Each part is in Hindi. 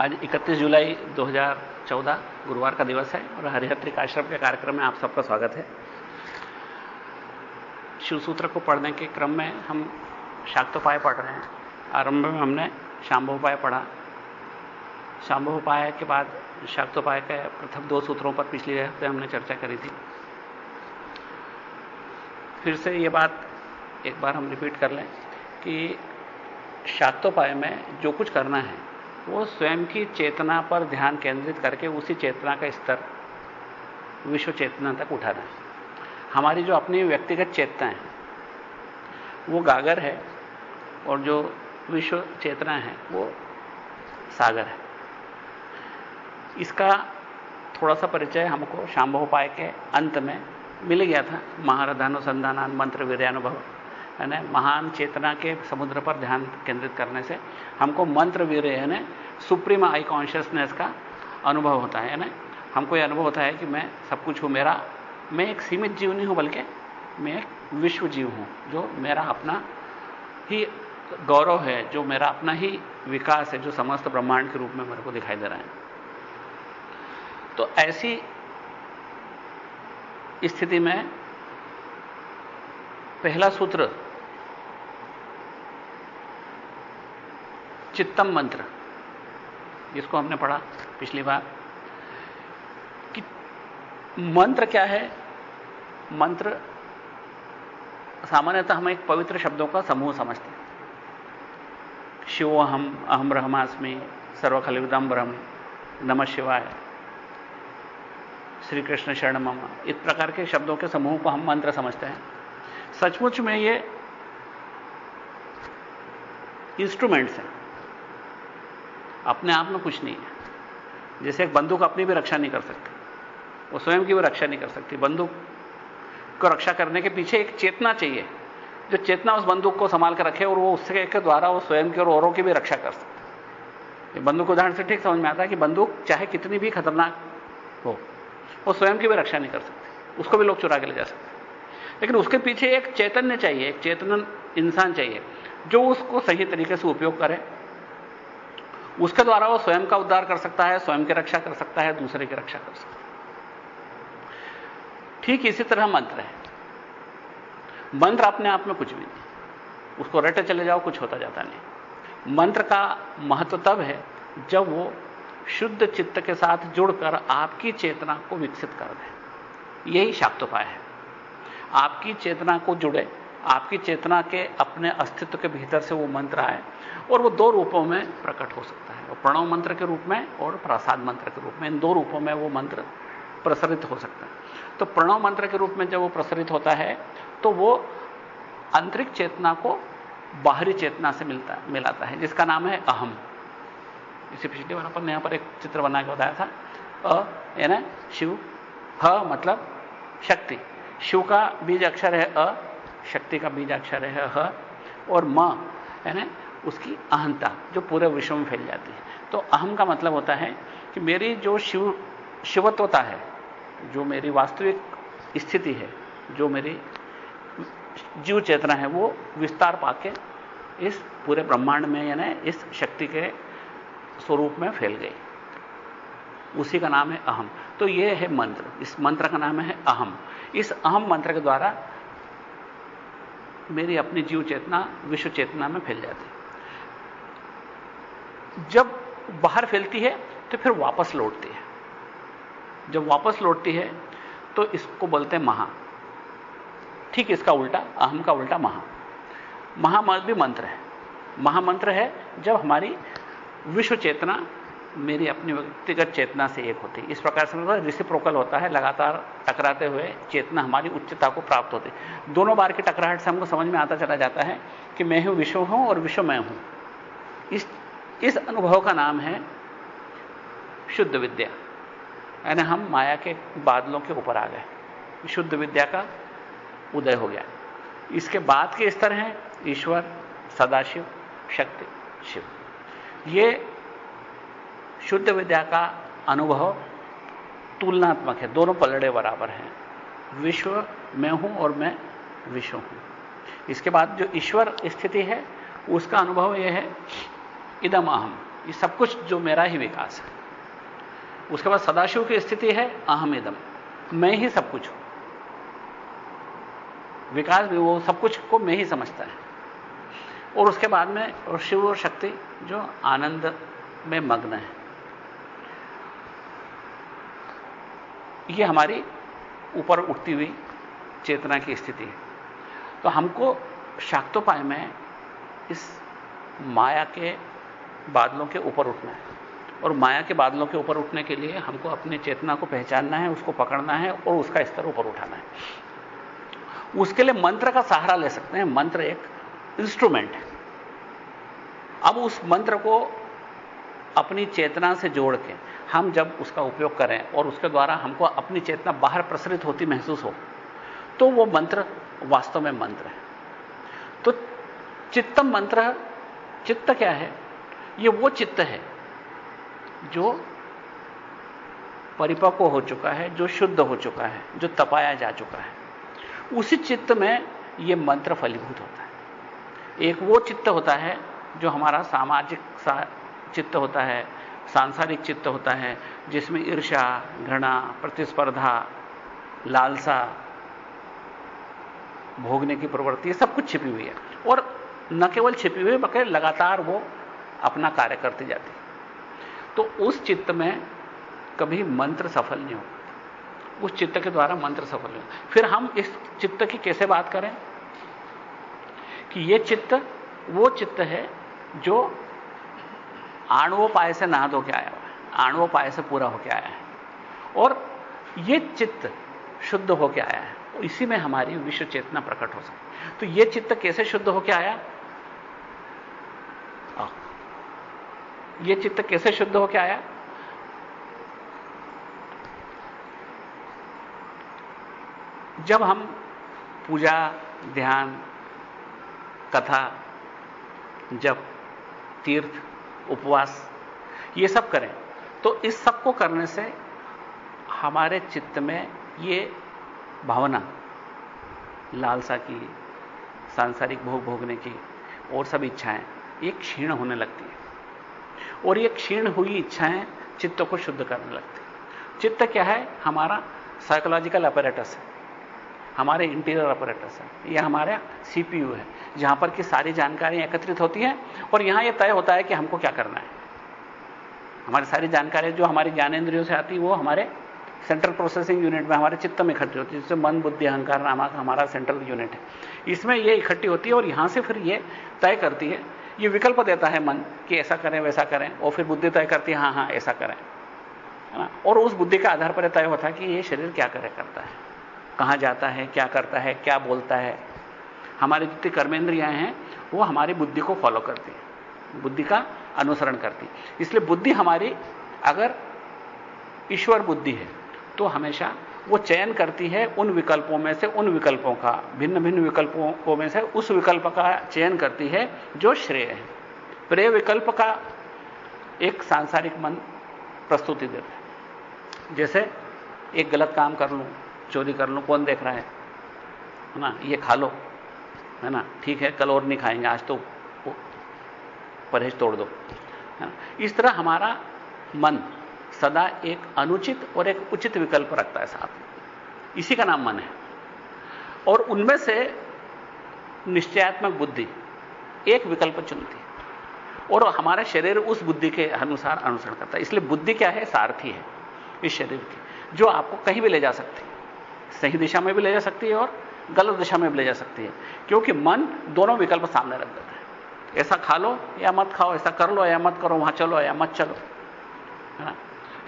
आज 31 जुलाई 2014 गुरुवार का दिवस है और हरिहत्रिक आश्रम के कार्यक्रम में आप सबका स्वागत है। शिव सूत्र को पढ़ने के क्रम में हम शाक्तोपाय पढ़ रहे हैं। आरंभ में हमने शांभोपाय पढ़ा। शांभोपाय के बाद शाक्तोपाय के प्रथम दो सूत्रों पर पिछले हफ़्ते हमने चर्चा करी थी। फिर से ये बात एक बार हम रिपीट कर लें कि शाक्तोपाय में जो कुछ करना है वो स्वयं की चेतना पर ध्यान केंद्रित करके उसी चेतना का स्तर विश्व चेतना तक उठाना है। हमारी जो अपनी व्यक्तिगत चेतना है, वो गागर है और जो विश्व चेतना है, वो सागर है। इसका थोड़ा सा परिचय हमको शाम्भ उपाय के अंत में मिल गया था। महारथानुसंधान मंत्र वीर्यानुभव यानी महान चेतना के समुद्र पर ध्यान केंद्रित करने से हमको मंत्र वीर यानी सुप्रीम आई कॉन्शियसनेस का अनुभव होता है यानी हमको यह अनुभव होता है कि मैं सब कुछ हूँ, मेरा, मैं एक सीमित जीव नहीं हूँ, बल्कि मैं एक विश्व जीव हूँ, जो मेरा अपना ही गौरव है, जो मेरा अपना ही विकास है, जो समस्त ब्रह्मांड के रूप में मेरे को दिखाई दे रहा है। तो ऐसी स्थिति में पहला सूत्र चित्तम मंत्र, जिसको हमने पढ़ा पिछली बार। कि मंत्र क्या है? मंत्र सामान्यतः हम एक पवित्र शब्दों का समूह समझते हैं। शिव अहम अहम ब्रह्मास्मि सर्वखलिविदम ब्रह्म, नमः शिवाय श्री कृष्ण शरण मम। इस प्रकार के शब्दों के समूह को हम मंत्र समझते हैं। सचमुच में ये इंस्ट्रूमेंट्स हैं। अपने आप में कुछ नहीं है। जैसे एक बंदूक अपनी भी रक्षा नहीं कर सकती। वो स्वयं की भी रक्षा नहीं कर सकती। बंदूक को रक्षा करने के पीछे एक चेतना चाहिए। जो चेतना उस बंदूक को संभाल कर रखे और वो उसके के द्वारा वो स्वयं की और औरों की भी रक्षा कर सकते। बंदूक उदाहरण से ठीक समझ में आता है कि बंदूक चाहे कितनी भी खतरनाक हो, वो स्वयं की भी रक्षा नहीं कर सकती। उसको भी लोग चुरा के ले जा सकते लेकिन उसके पीछे एक चैतन्य चाहिए, एक चेतन इंसान चाहिए, जो उसको सही तरीके से उपयोग करे उसके द्वारा वो स्वयं का उद्धार कर सकता है, स्वयं की रक्षा कर सकता है, दूसरे की रक्षा कर सकता है। ठीक इसी तरह मंत्र है। मंत्र अपने आप में कुछ भी नहीं। उसको रटे चले जाओ, कुछ होता जाता नहीं। मंत्र का महत्व तब है जब वो शुद्ध चित्त के साथ जुड़कर आपकी चेतना को विकसित कर दे। यही शाक्तोपाय है। आपकी चेतना को जुड़े, आपकी चेतना के अपने अस्तित्व के भीतर से वो मंत्र आए और वो दो रूपों में प्रकट हो सकता है। प्रणव मंत्र के रूप में और प्रसाद मंत्र के रूप में। इन दो रूपों में वो मंत्र प्रसरित हो सकता है। तो प्रणव मंत्र के रूप में जब वो प्रसरित होता है तो वो आंतरिक चेतना को बाहरी चेतना से मिलता, मिलाता है, जिसका नाम है अहम। इसे पिछली बार अपन यहाँ पर एक चित्र बना के बताया था। अ, यानी शिव, ह मतलब शक्ति। शिव का बीज अक्षर है अ, शक्ति का बीज अक्षर है ह, और म, यानी उसकी अहंता, जो पूरे विश्व में फैल जाती है। तो अहम का मतलब होता है कि मेरी जो शिव, शिवत्वता है, जो मेरी वास्तविक स्थिति है, जो मेरी जीव चेतना है, वो विस्तार पाके इस पूरे ब्रह्मांड में, यानी इस शक्ति के स्वरूप में फैल गई। उसी का नाम है अहम। तो ये है मंत्र। इस मंत्र का नाम है अहम। इस अहम मंत्र के द्वारा मेरी अपनी जीव चेतना, विश्व चेतना में फैल जाती है। जब बाहर फैलती है तो फिर वापस लौटती है। जब वापस लौटती है तो इसको बोलते हैं महा। ठीक इसका उल्टा, अहम का उल्टा महा। महामंत्र भी मंत्र है। महामंत्र है जब हमारी विश्व चेतना, मेरी अपनी व्यक्तिगत चेतना से एक होती है। इस प्रकार से मतलब रिसिप्रोकल होता है, लगातार टकराते हुए चेतना हमारी उच्चता को प्राप्त होती है। दोनों बार की टकराहट से हमको समझ में आता चला जाता है कि मैं हूँ, विश्व हूँ और विश्व मैं हूँ। इस इस अनुभव का नाम है शुद्ध विद्या। यानी हम माया के बादलों के ऊपर आ गए। शुद्ध विद्या का उदय हो गया। इसके बाद के स्तर हैं ईश्वर, सदाशिव, शक्ति, शिव। ये शुद्ध विद्या का अनुभव तुलनात्मक है। दोनों पलड़े बराबर हैं। विश्व मैं हूँ और मैं विश्व हूँ। इसके बाद जो ईश्वर स्थिति है, उसका अनुभव यह है इदम अहम। ये सब कुछ जो मेरा ही विकास है। उसके बाद सदाशिव की स्थिति है, अहम इदम। मैं ही सब कुछ हूँ। विकास भी वो सब कुछ को मैं ही समझता है। और उसके बाद में और शिव और शक्ति जो आनंद में मग्न है। ये हमारी ऊपर उठती हुई चेतना की स्थिति है। तो हमको शाक्तोपाय में इस माया के बादलों के ऊपर उठना है। और माया के बादलों के ऊपर उठने के लिए हमको अपनी चेतना को पहचानना है, उसको पकड़ना है और उसका स्तर ऊपर उठाना है। उसके लिए मंत्र का सहारा ले सकते हैं। मंत्र एक इंस्ट्रूमेंट है। अब उस मंत्र को अपनी चेतना से जोड़ के हम जब उसका उपयोग करें और उसके द्वारा हमको अपनी चेतना बाहर प्रसरित होती महसूस हो तो वो मंत्र वास्तव में मंत्र है। तो चित्तम मंत्र, चित्त क्या है? ये वो चित्त है जो परिपक्व हो चुका है, जो शुद्ध हो चुका है, जो तपाया जा चुका है। उसी चित्त में यह मंत्र फलीभूत होता है। एक वो चित्त होता है जो हमारा सामाजिक सा चित्त होता है, सांसारिक चित्त होता है, जिसमें ईर्षा घृणा, प्रतिस्पर्धा, लालसा, भोगने की प्रवृत्ति सब कुछ छिपी हुई है। और न केवल छिपी हुई बल्कि लगातार वो अपना कार्य करती जाती तो उस चित्त में कभी मंत्र सफल नहीं होगा उस चित्त के द्वारा मंत्र सफल नहीं होगा फिर हम इस चित्त की कैसे बात करें? कि यह चित्त, वो चित्त है जो आणवोपाय से नहा धो के आया हुआ है। आणवोपाय से पूरा होके आया है। और यह चित्त शुद्ध होके आया है। इसी में हमारी विश्व चेतना प्रकट हो सकती तो यह चित्त कैसे शुद्ध होके आया? यह चित्त कैसे शुद्ध होके आया? जब हम पूजा, ध्यान, कथा जब तीर्थ, उपवास, ये सब करें तो इस सबको करने से हमारे चित्त में ये भावना, लालसा की, सांसारिक भोग भोगने की और सब इच्छाएँ, ये क्षीण होने लगती और ये क्षीण हुई इच्छाएँ चित्त को शुद्ध करने लगती चित्त क्या है? हमारा साइकोलॉजिकल अपरेटस है। हमारे इंटीरियर अपरेटस है। यह हमारा सीपीयू है, जहाँ पर कि सारी जानकारी एकत्रित होती है और यहाँ यह तय होता है कि हमको क्या करना है। हमारी सारी जानकारी जो हमारी ज्ञानेन्द्रियों से आती है, वो हमारे सेंट्रल प्रोसेसिंग यूनिट में, हमारे चित्त में इकट्ठी होती है, जिससे मन, बुद्धि, अहंकार नामक हमारा सेंट्रल यूनिट है। इसमें ये इकट्ठी होती है और यहाँ से फिर ये तय करती है ये विकल्प देता है मन कि ऐसा करें, वैसा करें, और फिर बुद्धि तय करती है, हाँ हाँ, ऐसा करें। है ना? और उस बुद्धि के आधार पर तय होता है कि ये शरीर क्या करे करता है, कहाँ जाता है, क्या करता है, क्या बोलता है। हमारी जितनी कर्मेंद्रियाँ हैं, वो हमारी बुद्धि को फॉलो करती है, बुद्धि का अनुसरण करती इसलिए बुद्धि हमारी, अगर ईश्वर बुद्धि है तो हमेशा वो चयन करती है उन विकल्पों में से उन विकल्पों का भिन्न भिन्न विकल्पों में से उस विकल्प का चयन करती है जो श्रेय है। प्रेय विकल्प का एक सांसारिक मन प्रस्तुति देता है। जैसे एक गलत काम कर लूँ, चोरी कर लूँ, कौन देख रहा है? है ना? ये खा लो। है ना? ठीक है, कल और नहीं खाएँगे, आज तो परहेज तोड़ दो। इस तरह हमारा मन सदा एक अनुचित और एक उचित विकल्प रखता है साथ इसी का नाम मन है। और उनमें से निश्चयात्मक बुद्धि एक विकल्प चुनती है। और हमारा शरीर उस बुद्धि के अनुसार अनुसरण करता है। इसलिए बुद्धि क्या है? सारथी है इस शरीर की, जो आपको कहीं भी ले जा सकती है। सही दिशा में भी ले जा सकती है और गलत दिशा में भी ले जा सकती है। क्योंकि मन दोनों विकल्प सामने रख देता है। ऐसा खा लो या मत खाओ, ऐसा कर लो या मत करो, वहाँ चलो या मत चलो। है ना?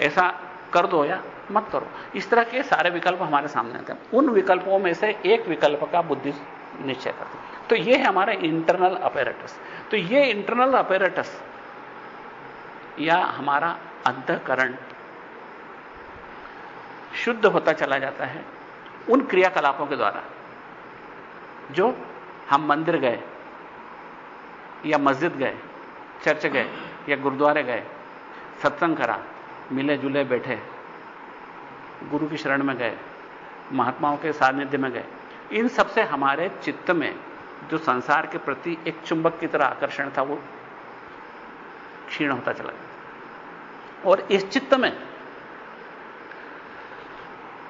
ऐसा कर दो या मत करो। इस तरह के सारे विकल्प हमारे सामने आते हैं। उन विकल्पों में से एक विकल्प का बुद्धि निश्चय करते है। तो यह है हमारे इंटरनल अपेरेटस तो यह इंटरनल अपेरेटस या हमारा अंतकरण शुद्ध होता चला जाता है उन क्रियाकलापों के द्वारा। जो हम मंदिर गए या मस्जिद गए, चर्च गए या गुरुद्वारे गए, सत्संग करा मिले जुले बैठे। गुरु की शरण में गए, महात्माओं के सानिध्य में गए। इन सबसे हमारे चित्त में जो संसार के प्रति एक चुंबक की तरह आकर्षण था, वो क्षीण होता चला गया। और इस चित्त में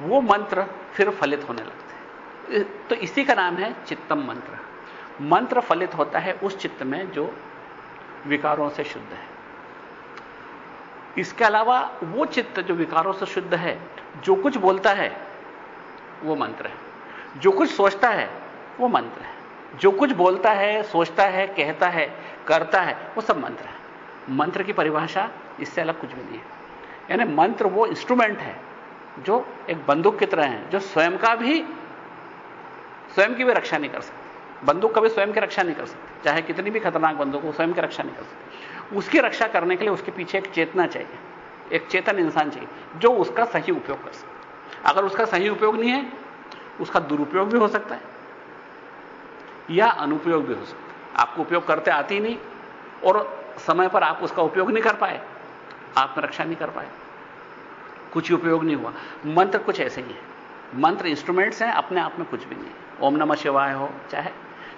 वो मंत्र फिर फलित होने लगते हैं। तो इसी का नाम है चित्तम मंत्र। मंत्र फलित होता है उस चित्त में जो विकारों से शुद्ध है। इसके अलावा वो चित्त जो विकारों से शुद्ध है, जो कुछ बोलता है, वो मंत्र है। जो कुछ सोचता है, वो मंत्र है। जो कुछ बोलता है, सोचता है, कहता है, करता है, वो सब मंत्र है। मंत्र की परिभाषा इससे अलग कुछ भी नहीं है। यानी मंत्र वो इंस्ट्रूमेंट है, जो एक बंदूक की तरह है, जो स्वयं का भी, स्वयं की भी रक्षा नहीं कर सकती। बंदूक कभी स्वयं की रक्षा नहीं कर सकती। चाहे कितनी भी खतरनाक बंदूक हो, स्वयं की रक्षा नहीं कर सकती। उसकी रक्षा करने के लिए उसके पीछे एक चेतना चाहिए। एक चेतन इंसान चाहिए, जो उसका सही उपयोग कर सके। अगर उसका सही उपयोग नहीं है, उसका दुरुपयोग भी हो सकता है, या अनुपयोग भी हो सकता है। आपको उपयोग करते आती नहीं, और समय पर आप उसका उपयोग नहीं कर पाए आत्मरक्षा नहीं कर पाए। कुछ उपयोग नहीं हुआ। मंत्र कुछ ऐसे ही है। मंत्र इंस्ट्रूमेंट्स हैं, अपने आप में कुछ भी नहीं ओम नमः शिवाय हो, चाहे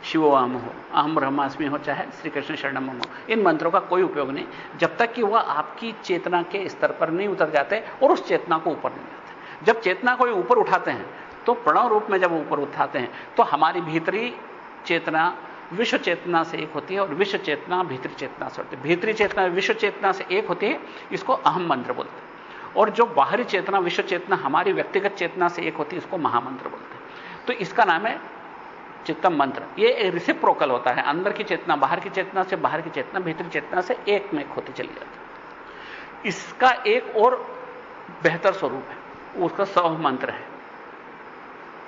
शिवोम हो अहम ब्रह्मास्मि हो, चाहे श्री कृष्ण शरणम हो इन मंत्रों का कोई उपयोग नहीं। जब तक कि वह आपकी चेतना के स्तर पर नहीं उतर जाते और उस चेतना को ऊपर नहीं जाते जब चेतना को ऊपर उठाते हैं तो प्रणव रूप में जब ऊपर उठाते हैं तो हमारी भीतरी चेतना, विश्व चेतना से एक होती है और विश्व चेतना भीतरी चेतना से होती है। भीतरी चेतना, विश्व चेतना से एक होती है, इसको अहम मंत्र बोलते हैं। और जो बाहरी चेतना, विश्व चेतना, हमारी व्यक्तिगत चेतना से एक होती है, इसको महामंत्र बोलते हैं। तो इसका नाम है चित्तम मंत्र। ये रिसिप्रोकल होता है। अंदर की चेतना, बाहर की चेतना से बाहर की चेतना, भीतरी चेतना से एक में होती चली जाती इसका एक और बेहतर स्वरूप है। उसका सौ मंत्र है।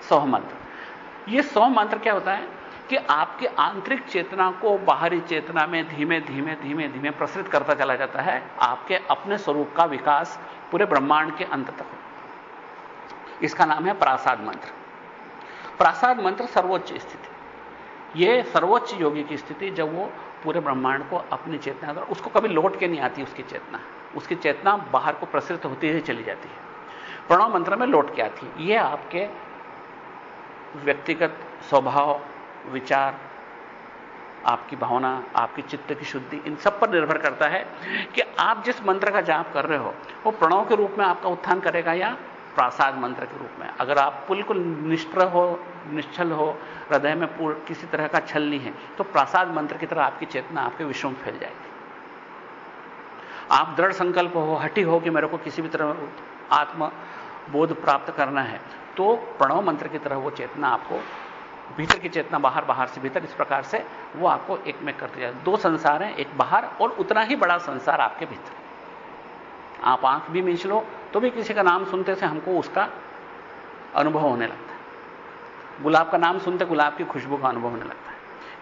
सौ मंत्र। ये सौ मंत्र क्या होता है कि आपकी आंतरिक चेतना को बाहरी चेतना में धीमे धीमे धीमे धीमे प्रसरित करता चला जाता है। आपके अपने स्वरूप का विकास पूरे ब्रह्मांड के अंत तक इसका नाम है प्रासाद मंत्र। प्रासाद मंत्र सर्वोच्च स्थिति। यह सर्वोच्च योगी की स्थिति, जब वो पूरे ब्रह्मांड को अपनी चेतना कर उसको कभी लौट के नहीं आती उसकी चेतना उसकी चेतना बाहर को प्रसरित होती ही चली जाती है। प्रणव मंत्र में लौट के आती है। यह आपके व्यक्तिगत स्वभाव, विचार, आपकी भावना, आपकी चित्त की शुद्धि, इन सब पर निर्भर करता है कि आप जिस मंत्र का जाप कर रहे हो, वो प्रणव के रूप में आपका उत्थान करेगा या प्रासाद मंत्र के रूप में। अगर आप बिल्कुल निष्प्र हो, निश्चल हो, हृदय में पूर्ण किसी तरह का छल नहीं है तो प्रासाद मंत्र की तरह आपकी चेतना आपके विश्व में फैल जाएगी। आप दृढ़ संकल्प हो हटी हो कि मेरे को किसी भी तरह आत्म बोध प्राप्त करना है तो प्रणव मंत्र की तरह वो चेतना आपको, भीतर की चेतना बाहर बाहर से भीतर, इस प्रकार से वो आपको एक में करते जाए दो संसार हैं, एक बाहर और उतना ही बड़ा संसार आपके भीतर। आप आँख भी मीच लो तो भी किसी का नाम सुनते से हमको उसका अनुभव होने लगता है। गुलाब का नाम सुनते गुलाब की खुशबू का अनुभव होने लगता है।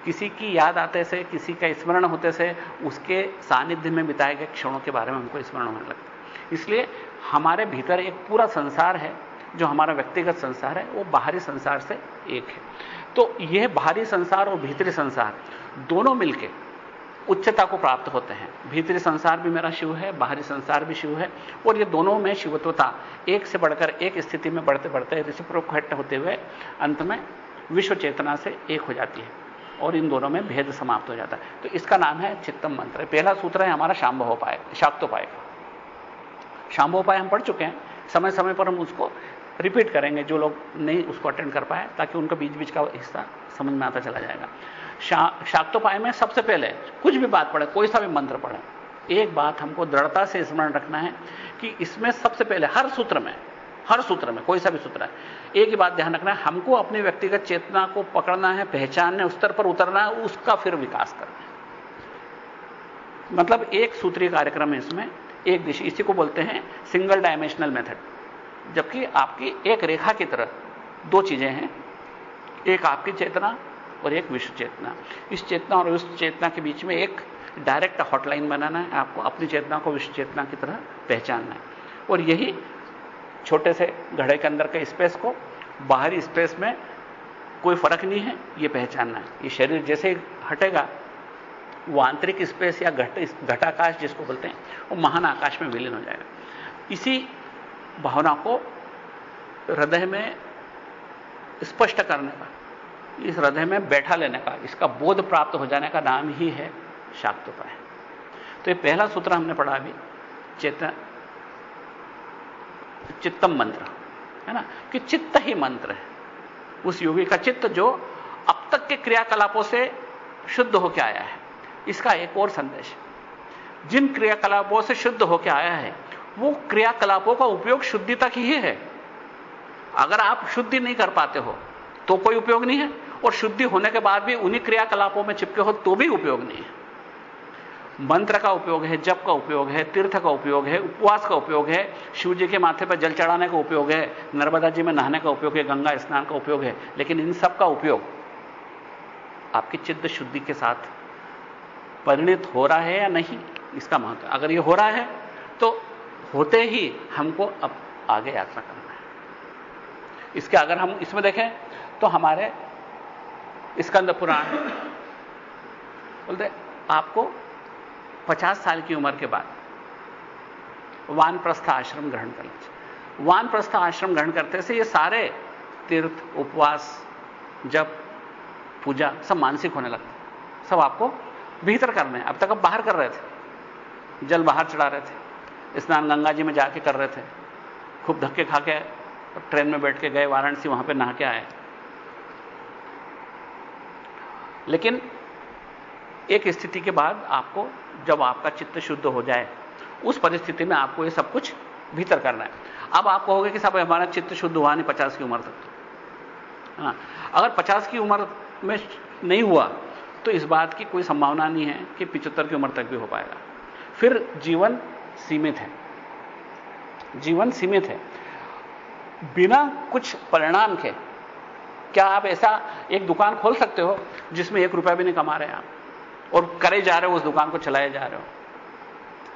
किसी की याद आते से, किसी का स्मरण होते से, उसके सानिध्य में बिताए गए क्षणों के बारे में हमको स्मरण होने लगता है। इसलिए हमारे भीतर एक पूरा संसार है, जो हमारा व्यक्तिगत संसार है, वो बाहरी संसार से एक है। तो यह बाहरी संसार और भीतरी संसार, दोनों मिलकर उच्चता को प्राप्त होते हैं। भीतरी संसार भी मेरा शिव है, बाहरी संसार भी शिव है, और ये दोनों में शिवत्वता, एक से बढ़कर एक स्थिति में बढ़ते बढ़ते रिसिप्रोकट होते हुए अंत में विश्व चेतना से एक हो जाती है, और इन दोनों में भेद समाप्त हो जाता है। तो इसका नाम है चित्तम मंत्र। पहला सूत्र है हमारा शांभवोपाय शाक्तोपाय। का शांभोपाय हम पढ़ चुके हैं समय समय पर हम उसको रिपीट करेंगे, जो लोग नहीं उसको अटेंड कर पाए, ताकि उनका बीच बीच का हिस्सा समझ में आता चला जाएगा। शा, शाक्तोपाय में सबसे पहले कुछ भी बात पढ़े कोई सा भी मंत्र पढ़े। एक बात हमको दृढ़ता से स्मरण रखना है कि इसमें सबसे पहले हर सूत्र में हर सूत्र में कोई सा भी सूत्र है एक ही बात ध्यान रखना है हमको अपनी व्यक्तिगत चेतना को पकड़ना है पहचानना है उस स्तर पर उतरना है उसका फिर विकास करना है। मतलब एक सूत्रीय कार्यक्रम है इसमें एक दिशा इसी को बोलते हैं सिंगल डायमेंशनल मेथड जबकि आपकी एक रेखा की तरह दो चीज़ें हैं एक आपकी चेतना और एक विश्व चेतना। इस चेतना और विश्व चेतना के बीच में एक डायरेक्ट हॉटलाइन बनाना है, आपको अपनी चेतना को विश्व चेतना की तरह पहचानना है। और यही छोटे से घड़े के अंदर के स्पेस को बाहरी स्पेस में कोई फ़र्क नहीं है यह पहचानना है। ये शरीर जैसे हटेगा, वो आंतरिक स्पेस या घट, घटाकाश जिसको बोलते हैं, वो महान आकाश में विलीन हो जाएगा। इसी भावना को हृदय में स्पष्ट करने का इस हृदय में बैठा लेने का, इसका बोध प्राप्त हो जाने का नाम ही है शाक्तोपाय। तो ये पहला सूत्र हमने पढ़ा अभी, चेतन, चित्तम मंत्र, है ना? कि चित्त ही मंत्र है। उस योगी का चित्त जो अब तक के क्रियाकलापों से शुद्ध होकर आया है। इसका एक और संदेश, जिन क्रियाकलापों से शुद्ध होकर आया है, वो क्रियाकलापों का उपयोग शुद्धि तक ही है। अगर आप शुद्धि नहीं कर पाते हो तो कोई उपयोग नहीं है। और शुद्धि होने के बाद भी उन्हीं क्रियाकलापों में चिपके हो तो भी उपयोग नहीं है। मंत्र का उपयोग है, जप का उपयोग है, तीर्थ का उपयोग है, उपवास का उपयोग है, शिव जी के माथे पर जल चढ़ाने का उपयोग है, नर्मदा जी में नहाने का उपयोग है, गंगा स्नान का उपयोग है, लेकिन इन सब का उपयोग आपकी चित्त शुद्धि के साथ परिणित हो रहा है या नहीं, इसका महत्व अगर ये हो रहा है तो होते ही हमको अब आगे यात्रा करना है। इसके अगर हम इसमें देखें तो हमारे स्कंद पुराण। बोलते, आपको 50 साल की उम्र के बाद वानप्रस्थ आश्रम ग्रहण कर लीजिए वानप्रस्थ आश्रम ग्रहण करते से ये सारे तीर्थ, उपवास जब पूजा सब मानसिक होने लगते सब आपको भीतर करने अब तक अब बाहर कर रहे थे, जल बाहर चढ़ा रहे थे, स्नान गंगा जी में जाके कर रहे थे, खूब धक्के खा के ट्रेन में बैठ के गए, वाराणसी वहाँ पे नहा के आए। लेकिन एक स्थिति के बाद आपको, जब आपका चित्त शुद्ध हो जाए, उस परिस्थिति में आपको ये सब कुछ भीतर करना है। अब आप कहोगे कि साहब, हमारा चित्त शुद्ध हुआ नहीं, पचास की उम्र तक हाँ अगर पचास की उम्र में नहीं हुआ तो इस बात की कोई संभावना नहीं है कि पिचहत्तर की उम्र तक भी हो पाएगा। फिर जीवन सीमित है। जीवन सीमित है। बिना कुछ परिणाम के क्या आप ऐसा एक दुकान खोल सकते हो जिसमें एक रुपया भी नहीं कमा रहे आप? और करे जा रहे हो, उस दुकान को चलाए जा रहे हो।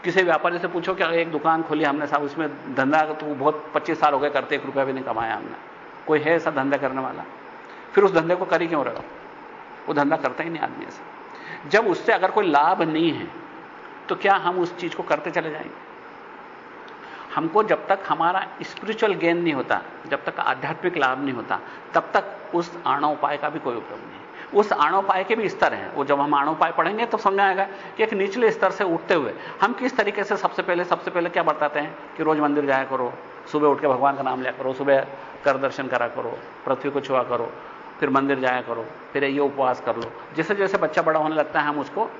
किसी व्यापारी से पूछो कि एक दुकान खोली हमने साहब, उसमें धंधा तो बहुत पच्चीस साल हो गए करते, एक रुपया भी नहीं कमाया हमने। कोई है ऐसा धंधा करने वाला? फिर उस धंधे को कर ही क्यों रहे हो? वो धंधा करता ही नहीं आदमी ऐसा। जब उससे अगर कोई लाभ नहीं है तो क्या हम उस चीज़ को करते चले जाएँगे? हमको जब तक हमारा स्पिरिचुअल गेन नहीं होता, जब तक आध्यात्मिक लाभ नहीं होता, तब तक उस आणा उपाय का भी कोई उपयोग नहीं उस आणोपाय के भी स्तर हैं। वो जब हम आणोपाय पढ़ेंगे तो समझ आएगा कि एक निचले स्तर से उठते हुए हम किस तरीके से सबसे पहले सबसे पहले क्या बताते हैं? कि रोज मंदिर जाया करो, सुबह उठ के भगवान का नाम लिया करो, सुबह कर दर्शन करा करो, पृथ्वी को छुआ करो, फिर मंदिर जाया करो, फिर ये उपवास कर लो। जैसे जैसे बच्चा बड़ा होने लगता है, हम उसको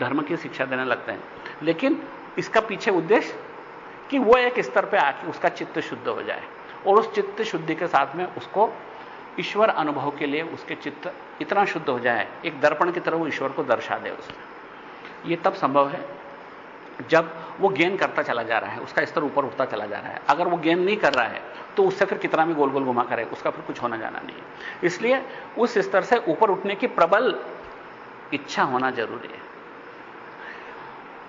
धर्म की शिक्षा देने लगते हैं। लेकिन इसका पीछे उद्देश्य कि वो एक स्तर पे आके उसका चित्त शुद्ध हो जाए और उस चित्त शुद्धि के साथ में उसको ईश्वर अनुभव के लिए उसके चित्त इतना शुद्ध हो जाए, एक दर्पण की तरह वो ईश्वर को दर्शा दे उसमें। यह तब संभव है जब वो गेन करता चला जा रहा है, उसका स्तर ऊपर उठता चला जा रहा है। अगर वो गेन नहीं कर रहा है तो उससे फिर कितना भी गोल गोल घुमा करे, उसका फिर कुछ होना जाना नहीं है। इसलिए उस स्तर से ऊपर उठने की प्रबल इच्छा होना ज़रूरी है।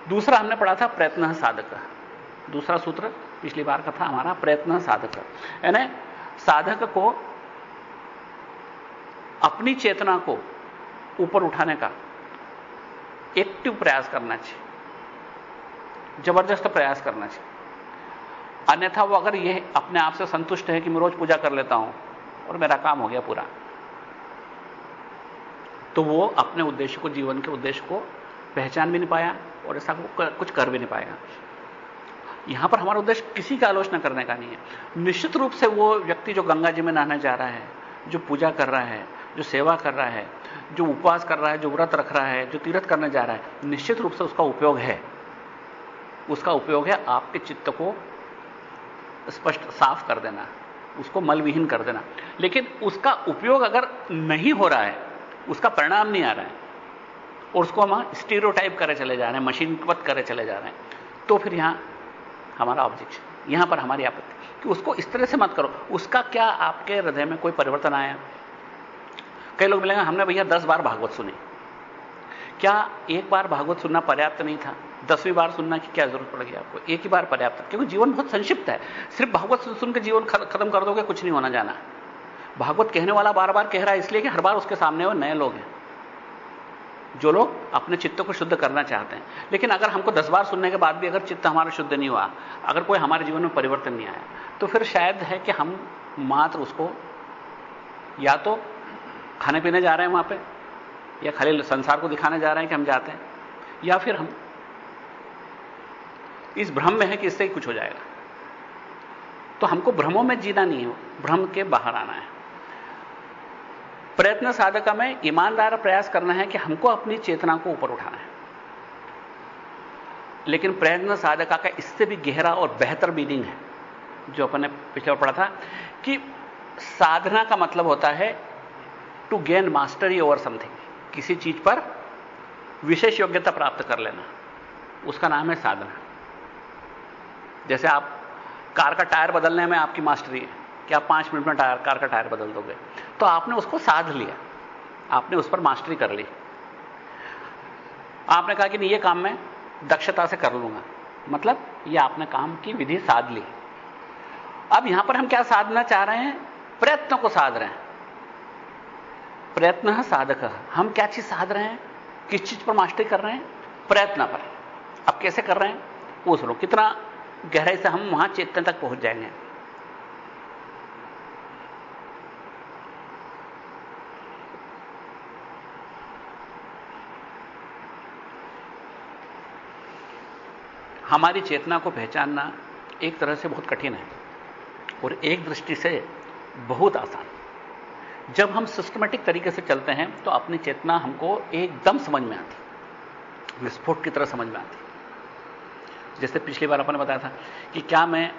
दूसरा हमने पढ़ा था प्रयत्न साधक। दूसरा सूत्र, पिछली बार का था हमारा, प्रयत्न साधक। यानी साधक को अपनी चेतना को ऊपर उठाने का एक्टिव प्रयास करना चाहिए। ज़बरदस्त प्रयास करना चाहिए। अन्यथा वो अगर ये अपने आप से संतुष्ट है कि मैं रोज पूजा कर लेता हूँ और मेरा काम हो गया पूरा तो वो अपने उद्देश्य को, जीवन के उद्देश्य को पहचान भी नहीं पाया और ऐसा कुछ कर भी नहीं पाएगा यहाँ पर हमारा उद्देश्य किसी का आलोचना करने का नहीं है। निश्चित रूप से वो व्यक्ति जो गंगा जी में नहाने जा रहा है, जो पूजा कर रहा है, जो सेवा कर रहा है, जो उपवास कर रहा है, जो व्रत रख रहा है, जो तीर्थ करने जा रहा है, निश्चित रूप से उसका उपयोग है। उसका उपयोग है आपके चित्त को स्पष्ट, साफ़ कर देना, उसको मलविहीन कर देना। लेकिन उसका उपयोग अगर नहीं हो रहा है, उसका परिणाम नहीं आ रहा है, और उसको हम स्टीरोटाइप करे चले जा रहे हैं, मशीनवत करे चले जा रहे हैं तो फिर यहाँ हमारा ऑब्जेक्शन यहाँ पर हमारी आपत्ति। कि उसको इस तरह से मत करो। उसका क्या आपके हृदय में कोई परिवर्तन आया? कई लोग मिलेंगे, हमने भैया दस बार भागवत सुनी। क्या एक बार भागवत सुनना पर्याप्त नहीं था? दसवीं बार सुनना की क्या ज़रूरत पड़ेगी आपको? एक ही बार पर्याप्त। क्योंकि जीवन बहुत संक्षिप्त है। सिर्फ़ भागवत सुन सुन जीवन खत्म कर दोगे, कुछ नहीं होना जाना। भागवत कहने वाला बार बार कह रहा है, इसलिए कि हर बार उसके सामने वो नए लोग हैं। जो लोग अपने चित्त को शुद्ध करना चाहते हैं। लेकिन अगर हमको दस बार सुनने के बाद भी अगर चित्त हमारा शुद्ध नहीं हुआ, अगर कोई हमारे जीवन में परिवर्तन नहीं आया तो फिर शायद है कि हम मात्र उसको या तो खाने पीने जा रहे हैं वहाँ पे, या खाली संसार को दिखाने जा रहे हैं कि हम जाते हैं, या फिर हम इस भ्रम में है कि इससे ही कुछ हो जाएगा। तो हमको भ्रमों में जीना नहीं है, भ्रम के बाहर आना है। प्रयत्न साधका में ईमानदार प्रयास करना है कि हमको अपनी चेतना को ऊपर उठाना है। लेकिन प्रयत्न साधका का इससे भी गहरा और बेहतर मीनिंग है, जो अपन ने पिछले पढ़ा था, कि साधना का मतलब होता है to gain mastery over something किसी चीज़ पर विशेष योग्यता प्राप्त कर लेना। उसका नाम है साधना। जैसे आप कार का टायर बदलने में आपकी मास्टरी है। कि आप पाँच मिनट में टायर, कार का टायर बदल दोगे। तो आपने उसको साध लिया। आपने उस पर मास्टरी कर ली। आपने कहा कि नहीं ये काम मैं दक्षता से कर लूँगा। मतलब ये आपने काम की विधि साध ली। अब यहाँ पर हम क्या साधना चाह रहे हैं? प्रयत्न को साध रहे हैं। प्रयत्न साधक हम क्या चीज़ साध रहे हैं? किस चीज़ पर मास्टरी कर रहे हैं? प्रयत्न पर। अब कैसे कर रहे हैं? वो सुनो कितना गहराई से हम वहाँ चेतन तक पहुँच जाएँगे। हमारी चेतना को पहचानना एक तरह से बहुत कठिन है और एक दृष्टि से बहुत आसान। जब हम सिस्टमेटिक तरीके से चलते हैं तो अपनी चेतना हमको एकदम समझ में आती विस्फोट की तरह समझ में आती जैसे पिछली बार आपने बताया था कि क्या मैं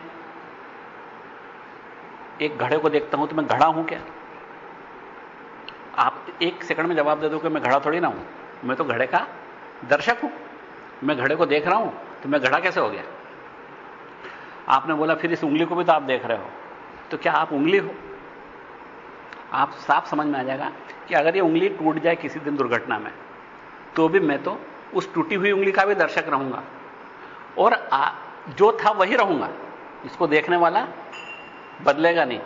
एक घड़े को देखता हूँ तो मैं घड़ा हूँ क्या? आप एक सेकंड में जवाब दे दो कि मैं घड़ा थोड़ी ना हूँ। मैं तो घड़े का दर्शक हूँ। मैं घड़े को देख रहा हूँ। तो मैं घड़ा कैसे हो गया? आपने बोला फिर इस उंगली को भी तो आप देख रहे हो। तो क्या आप उंगली हो? आप साफ़ समझ में आ जाएगा कि अगर ये उंगली टूट जाए किसी दिन दुर्घटना में तो भी मैं तो उस टूटी हुई उंगली का भी दर्शक रहूँगा। और आ, जो था वही रहूँगा। इसको देखने वाला बदलेगा नहीं।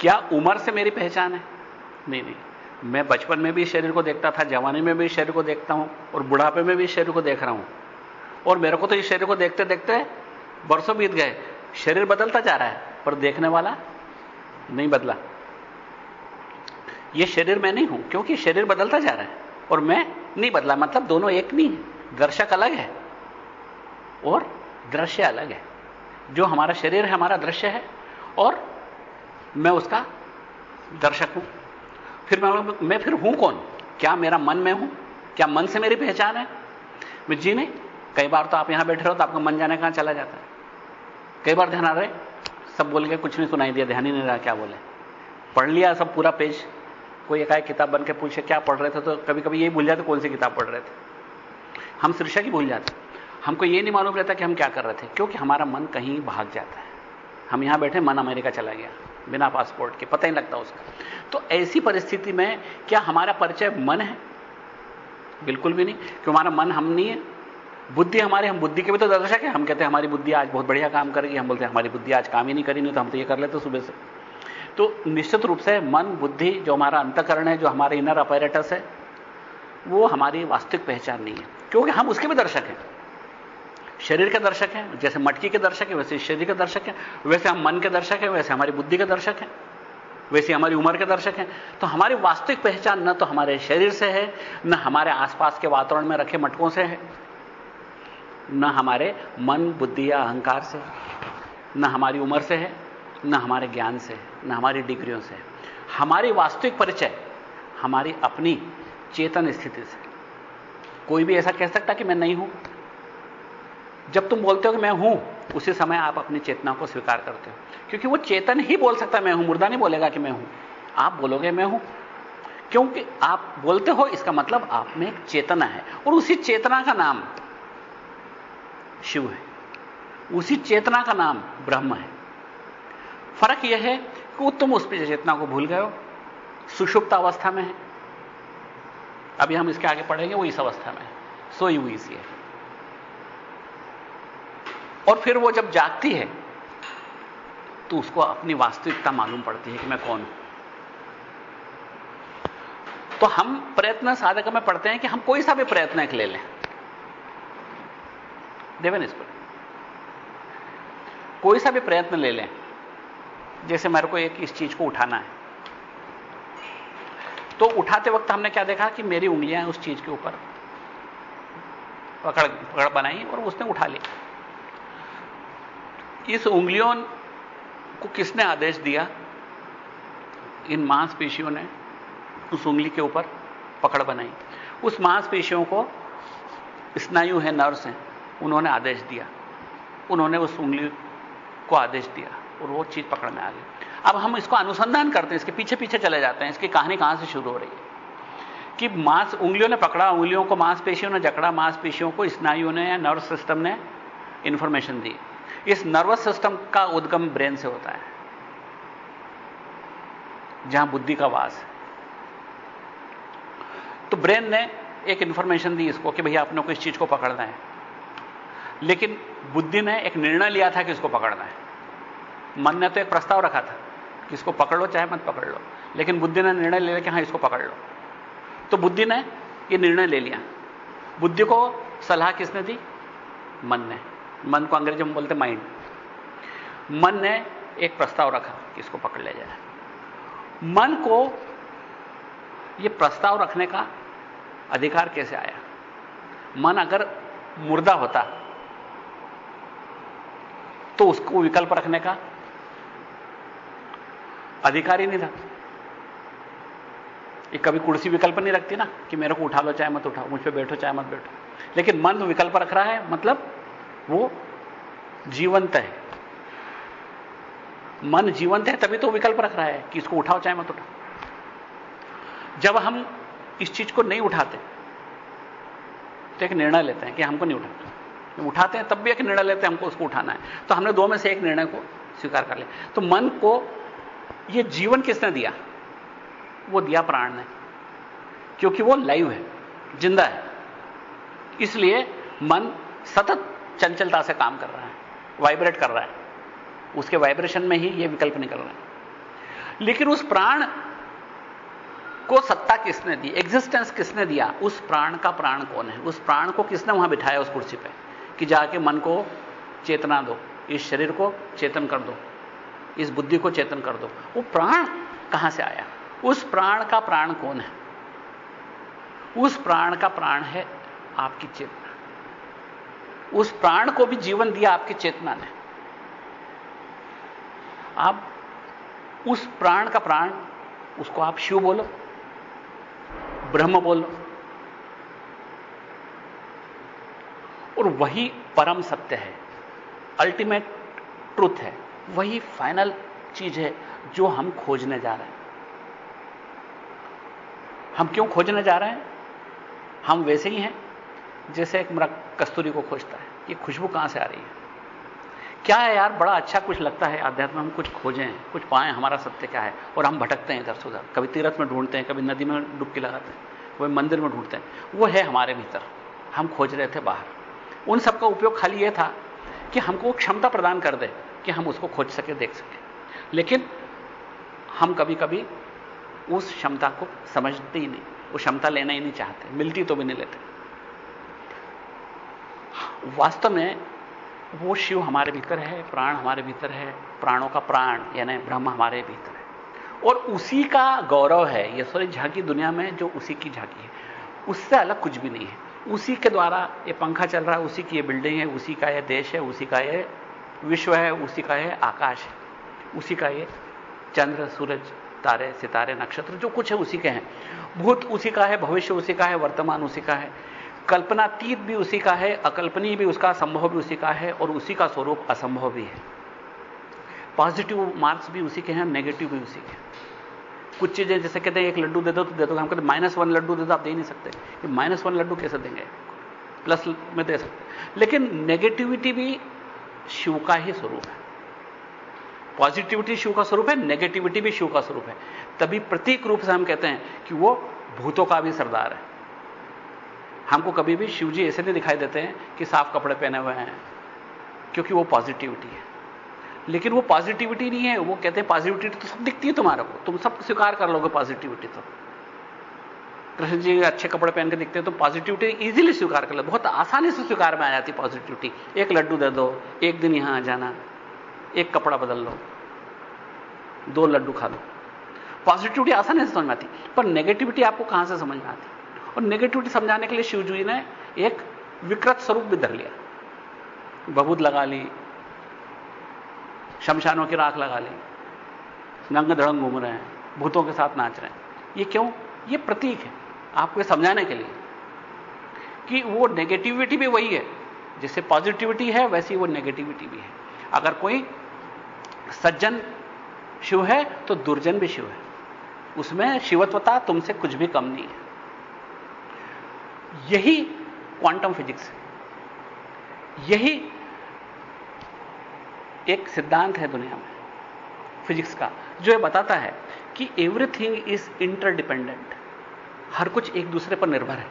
क्या उम्र से मेरी पहचान है? नहीं नहीं। मैं बचपन में भी शरीर को देखता था, जवानी में भी शरीर को देखता हूँ और बुढ़ापे में भी शरीर को देख रहा हूँ। और मेरे को तो इस शरीर को देखते देखते बरसों बीत गए। शरीर बदलता जा रहा है, पर देखने वाला नहीं बदला। यह शरीर मैं नहीं हूँ, क्योंकि शरीर बदलता जा रहा है और मैं नहीं बदला। मतलब दोनों एक नहीं दर्शक अलग है और दृश्य अलग है। जो हमारा शरीर है, हमारा दृश्य है और मैं उसका दर्शक हूँ। फिर मैं मैं फिर हूँ कौन? क्या मेरा मन में हूँ? क्या मन से मेरी पहचान है? जी नहीं। कई बार तो आप यहाँ बैठे रहो तो आपका मन जाने कहाँ चला जाता है। कई बार ध्यान आ रहे सब बोल के कुछ नहीं सुनाई दिया, ध्यान ही नहीं रहा क्या बोले। पढ़ लिया सब पूरा पेज। कोई एकाएक किताब बन के पूछे, क्या पढ़ रहे थे? तो कभी कभी यही भूल जाते, कौन सी किताब पढ़ रहे थे? हम शीर्षक ही भूल जाते। हमको ये नहीं मालूम रहता कि हम क्या कर रहे थे, क्योंकि हमारा मन कहीं भाग जाता है। हम यहाँ बैठे, मन अमेरिका चला गया। बिना पासपोर्ट के, पता ही लगता उसका। तो ऐसी परिस्थिति में क्या हमारा परिचय मन है? बिल्कुल भी नहीं। क्यों हमारा मन हम नहीं है? बुद्धि हमारी, हम बुद्धि के भी तो दर्शक है। हम कहते हैं, हमारी बुद्धि आज बहुत बढ़िया काम करेगी। हम बोलते हैं, हमारी बुद्धि आज काम ही नहीं करी नहीं तो हम तो ये कर लेते सुबह से। तो निश्चित रूप से मन, बुद्धि, जो हमारा अंतकरण है, जो हमारे इनर अपैरेटस है, वो हमारी वास्तविक पहचान नहीं है। क्योंकि हम उसके भी दर्शक हैं। शरीर के दर्शक हैं, जैसे मटकी के दर्शक है, वैसे शरीर के दर्शक हैं, वैसे हम मन के दर्शक हैं, वैसे हमारी बुद्धि के दर्शक हैं, वैसे हमारी उम्र के दर्शक हैं। तो हमारी वास्तविक पहचान न तो हमारे शरीर से है, न हमारे आसपास के वातावरण में रखे मटकों से है, न हमारे मन, बुद्धि या अहंकार से न हमारी उम्र से है, न हमारे ज्ञान से न हमारी डिग्रियों से हमारी वास्तविक परिचय, हमारी अपनी चेतन स्थिति से कोई भी ऐसा कह सकता कि मैं नहीं हूँ। जब तुम बोलते हो कि मैं हूँ, उसी समय आप अपनी चेतना को स्वीकार करते हो। क्योंकि वो चेतन ही बोल सकता मैं हूँ। मुर्दा नहीं बोलेगा कि मैं हूँ। आप बोलोगे, मैं हूँ। क्योंकि आप बोलते हो, इसका मतलब आप में एक चेतना है। और उसी चेतना का नाम शिव है। उसी चेतना का नाम ब्रह्म है। फ़र्क यह है कि तुम उस चेतना को भूल गए हो। सुषुप्त अवस्था में है। अभी हम इसके आगे पढ़ेंगे, वो इस अवस्था में हुई सी है और फिर वो जब जागती है तो उसको अपनी वास्तविकता मालूम पड़ती है कि मैं कौन हूँ। तो हम प्रयत्न साधक में पढ़ते हैं कि हम कोई सा भी प्रयत्न एक ले लें। देवेन इस पर। कोई सा भी प्रयत्न ले लें, जैसे मेरे को एक इस चीज़ को उठाना है। तो उठाते वक्त हमने क्या देखा कि मेरी उंगलियाँ उस चीज़ के ऊपर पकड़ पकड़ बनाई और उसने उठा लिया इस उंगलियों को किसने आदेश दिया? इन मांसपेशियों ने उस उंगली के ऊपर पकड़ बनाई। उस मांसपेशियों को स्नायु है, नर्स हैं, उन्होंने आदेश दिया। उन्होंने उस उंगली को आदेश दिया और वो चीज़ पकड़ में आ गई। अब हम इसको अनुसंधान करते हैं, इसके पीछे पीछे चले जाते हैं, इसकी कहानी कहाँ से शुरू हो रही है? कि मांस उंगलियों ने पकड़ा, उंगलियों को मांसपेशियों ने जकड़ा, मांसपेशियों को स्नायु ने या नर्व सिस्टम ने इंफॉर्मेशन दी। इस नर्वस सिस्टम का उद्गम ब्रेन से होता है, जहाँ बुद्धि का वास है। तो ब्रेन ने एक इंफॉर्मेशन दी इसको कि भैया आपने को इस चीज़ को पकड़ना है। लेकिन बुद्धि ने एक निर्णय लिया था कि इसको पकड़ना है। मन ने तो एक प्रस्ताव रखा था कि इसको पकड़ लो, चाहे मत पकड़ लो। लेकिन बुद्धि ने निर्णय ले लिया कि हाँ, इसको पकड़ लो। तो बुद्धि ने यह निर्णय ले लिया। बुद्धि को सलाह किसने दी? मन ने। मन को अंग्रेज़ी में बोलते माइंड मन ने एक प्रस्ताव रखा कि इसको पकड़ ले जाए। मन को यह प्रस्ताव रखने का अधिकार कैसे आया? मन अगर मुर्दा होता तो उसको विकल्प रखने का अधिकार ही नहीं था। ये कभी कुर्सी विकल्प नहीं रखती ना कि मेरे को उठा लो, चाहे मत उठाओ, मुझ पर बैठो, चाहे मत बैठो। लेकिन मन विकल्प रख रहा है मतलब वो जीवंत है। मन जीवंत है तभी तो विकल्प रख रहा है कि इसको उठाओ चाहे मत उठाओ। जब हम इस चीज़ को नहीं उठाते तो एक निर्णय लेते हैं कि हमको नहीं उठाना। उठाते हैं, तब भी एक निर्णय लेते हैं, हमको उसको उठाना है। तो हमने दो में से एक निर्णय को स्वीकार कर लिया। तो मन को यह जीवन किसने दिया? वो दिया प्राण ने। क्योंकि वो लाइव है, ज़िंदा है। इसलिए मन सतत चंचलता से काम कर रहा है वाइब्रेट कर रहा है। उसके वाइब्रेशन में ही ये विकल्प निकल रहे हैं। लेकिन उस प्राण को सत्ता किसने दी एग्जिस्टेंस किसने दिया, उस प्राण का प्राण कौन है? उस प्राण को किसने वहाँ बिठाया उस कुर्सी पे? कि जाके मन को चेतना दो, इस शरीर को चेतन कर दो, इस बुद्धि को चेतन कर दो। वो प्राण कहाँ से आया? उस प्राण का प्राण कौन है? उस प्राण का प्राण है आपकी चेतना। उस प्राण को भी जीवन दिया आपकी चेतना ने। आप उस प्राण का प्राण, उसको आप शिव बोलो, ब्रह्म बोलो। और वही परम सत्य है अल्टीमेट ट्रुथ है, वही फाइनल चीज़ है जो हम खोजने जा रहे हैं। हम क्यों खोजने जा रहे हैं? हम वैसे ही हैं, जैसे एक मृग कस्तूरी को खोजता है, ये खुशबू कहाँ से आ रही है? क्या है यार, बड़ा अच्छा कुछ लगता है, आध्यात्म हम कुछ खोजें, कुछ पाएँ, हमारा सत्य क्या है? और हम भटकते हैं इधर से उधर, कभी तीरथ में ढूंढते हैं, कभी नदी में डुबकी लगाते हैं, कभी मंदिर में ढूंढते हैं, वो है हमारे भीतर, हम खोज रहे थे बाहर। उन सबका उपयोग खाली यह था कि हमको क्षमता प्रदान कर दे कि हम उसको खोज सके, देख सके। लेकिन हम कभी कभी उस क्षमता को समझते ही नहीं, वो क्षमता लेना ही नहीं चाहते, मिलती तो भी नहीं लेते। वास्तव में वो शिव हमारे भीतर है, प्राण हमारे भीतर है, प्राणों का प्राण, यानी ब्रह्म हमारे भीतर है। और उसी का गौरव है, ये सॉरी झांकी दुनिया में जो उसी की झांकी है, उससे अलग कुछ भी नहीं है। उसी के द्वारा ये पंखा चल रहा है, उसी की ये बिल्डिंग है, उसी का ये देश है, उसी का ये विश्व है, उसी का ये आकाश है, उसी का ये चंद्र, सूरज, तारे, सितारे, नक्षत्र, जो कुछ है उसी के हैं। भूत उसी का है, भविष्य उसी का है, वर्तमान उसी का है। कल्पनातीत भी उसी का है, अकल्पनीय भी उसका संभव भी उसी का है और उसी का स्वरूप असंभव भी है। पॉजिटिव मार्क्स भी उसी के हैं नेगेटिव भी उसी के हैं। कुछ चीज़ें जैसे कहते हैं, एक लड्डू दे दो तो दे दो। हम कहते माइनस वन लड्डू दे दो, आप दे नहीं सकते। कि माइनस वन लड्डू कैसे देंगे? प्लस में दे सकते लेकिन नेगेटिविटी भी शिव का ही स्वरूप है। पॉजिटिविटी शिव का स्वरूप है नेगेटिविटी भी शिव का स्वरूप है। तभी प्रतीक रूप से हम कहते हैं कि वो भूतों का भी सरदार है। हमको कभी भी शिव जी ऐसे नहीं दिखाई देते हैं कि साफ़ कपड़े पहने हुए हैं, क्योंकि वो पॉजिटिविटी है। लेकिन वो पॉजिटिविटी नहीं है, वो कहते हैं पॉजिटिविटी तो सब दिखती है तुम्हारे को, तुम सब स्वीकार कर लोगे पॉजिटिविटी तो। कृष्ण जी अच्छे कपड़े पहन के दिखते हैं तो पॉजिटिविटी इजीली स्वीकार कर लो, बहुत आसानी से स्वीकार में आ जाती पॉजिटिविटी एक लड्डू दे दो, एक दिन यहाँ आ जाना, एक कपड़ा बदल लो, दो लड्डू खा लो। पॉजिटिविटी आसानी से समझ में आती, पर नेगेटिविटी आपको कहाँ से समझ में आती? और नेगेटिविटी समझाने के लिए शिवजी ने एक विकृत स्वरूप भी धर लिया। बबूद लगा ली, शमशानों की राख लगा ली, नंग धड़ंग घूम रहे हैं, भूतों के साथ नाच रहे हैं। ये क्यों? ये प्रतीक है आपको समझाने के लिए कि वो नेगेटिविटी भी वही है जैसे पॉजिटिविटी है, वैसी वो नेगेटिविटी भी है। अगर कोई सज्जन शिव है तो दुर्जन भी शिव है। उसमें शिवत्वता तुमसे कुछ भी कम नहीं है। यही क्वांटम फिजिक्स है। यही एक सिद्धांत है दुनिया में फिजिक्स का, जो ये बताता है कि एवरीथिंग इज़ इंटरडिपेंडेंट हर कुछ एक दूसरे पर निर्भर है।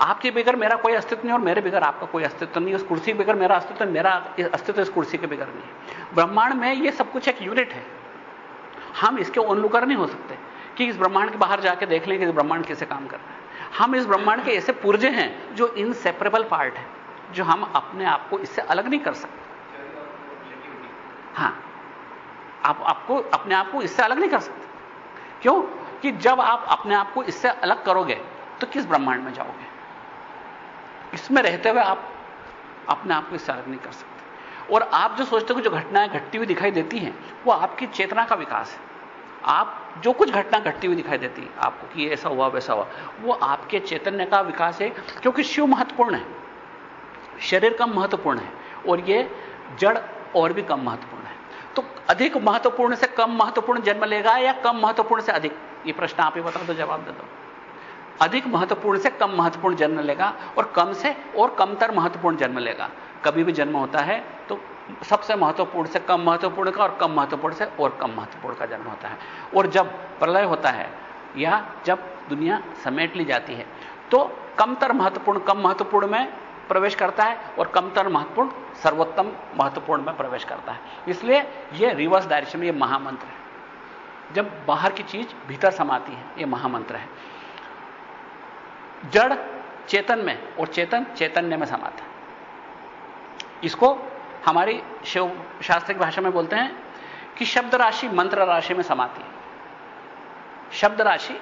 आपके बगैर मेरा कोई अस्तित्व नहीं और मेरे बगैर आपका कोई अस्तित्व नहीं, उस कुर्सी के बगैर मेरा अस्तित्व मेरा अस्तित्व इस कुर्सी के बगैर नहीं है। ब्रह्मांड में यह सब कुछ एक यूनिट है। हम इसके ओनलुकर नहीं हो सकते कि इस ब्रह्मांड के बाहर जाके देख लें कि ब्रह्मांड कैसे काम कर रहा है। हम इस ब्रह्मांड के ऐसे पुर्जे हैं जो इनसेपरेबल पार्ट है, जो हम अपने आप को इससे अलग नहीं कर सकते। हाँ, आप आपको, अपने आप को इससे अलग नहीं कर सकते। क्यों? कि जब आप अपने आप को इससे अलग करोगे तो किस ब्रह्मांड में जाओगे? इसमें रहते हुए आप अपने आप को इससे अलग नहीं कर सकते। और आप जो सोचते हो जो घटनाएँ घटती हुई दिखाई देती हैं, वो आपकी चेतना का विकास है। आप जो कुछ घटना घटती हुई दिखाई देती, आपको कि ऐसा हुआ, वैसा हुआ, वो आपके चैतन्य का विकास है, क्योंकि शिव महत्वपूर्ण है। शरीर कम महत्वपूर्ण है, और ये जड़ और भी कम महत्वपूर्ण है। तो अधिक महत्वपूर्ण से कम महत्वपूर्ण जन्म लेगा या कम महत्वपूर्ण से अधिक? ये प्रश्न आप ही बता दो, जवाब दे दो। अधिक महत्वपूर्ण से कम महत्वपूर्ण जन्म लेगा, और कम से और कमतर महत्वपूर्ण जन्म लेगा। कभी भी जन्म होता है तो सबसे महत्वपूर्ण से कम महत्वपूर्ण का और कम महत्वपूर्ण से और कम महत्वपूर्ण का जन्म होता है। और जब प्रलय होता है या जब दुनिया समेट ली जाती है तो कमतर महत्वपूर्ण, कम महत्वपूर्ण में प्रवेश करता है और कमतर महत्वपूर्ण, सर्वोत्तम महत्वपूर्ण में प्रवेश करता है। इसलिए यह रिवर्स डायरेक्शन में यह महामंत्र है। जब बाहर की चीज़ भीतर समाती है यह महामंत्र है। जड़ चेतन में और चेतन चैतन्य में समाता है। इसको हमारी शिव शास्त्रिक भाषा में बोलते हैं कि शब्द राशि मंत्र राशि में समाती है। शब्द राशि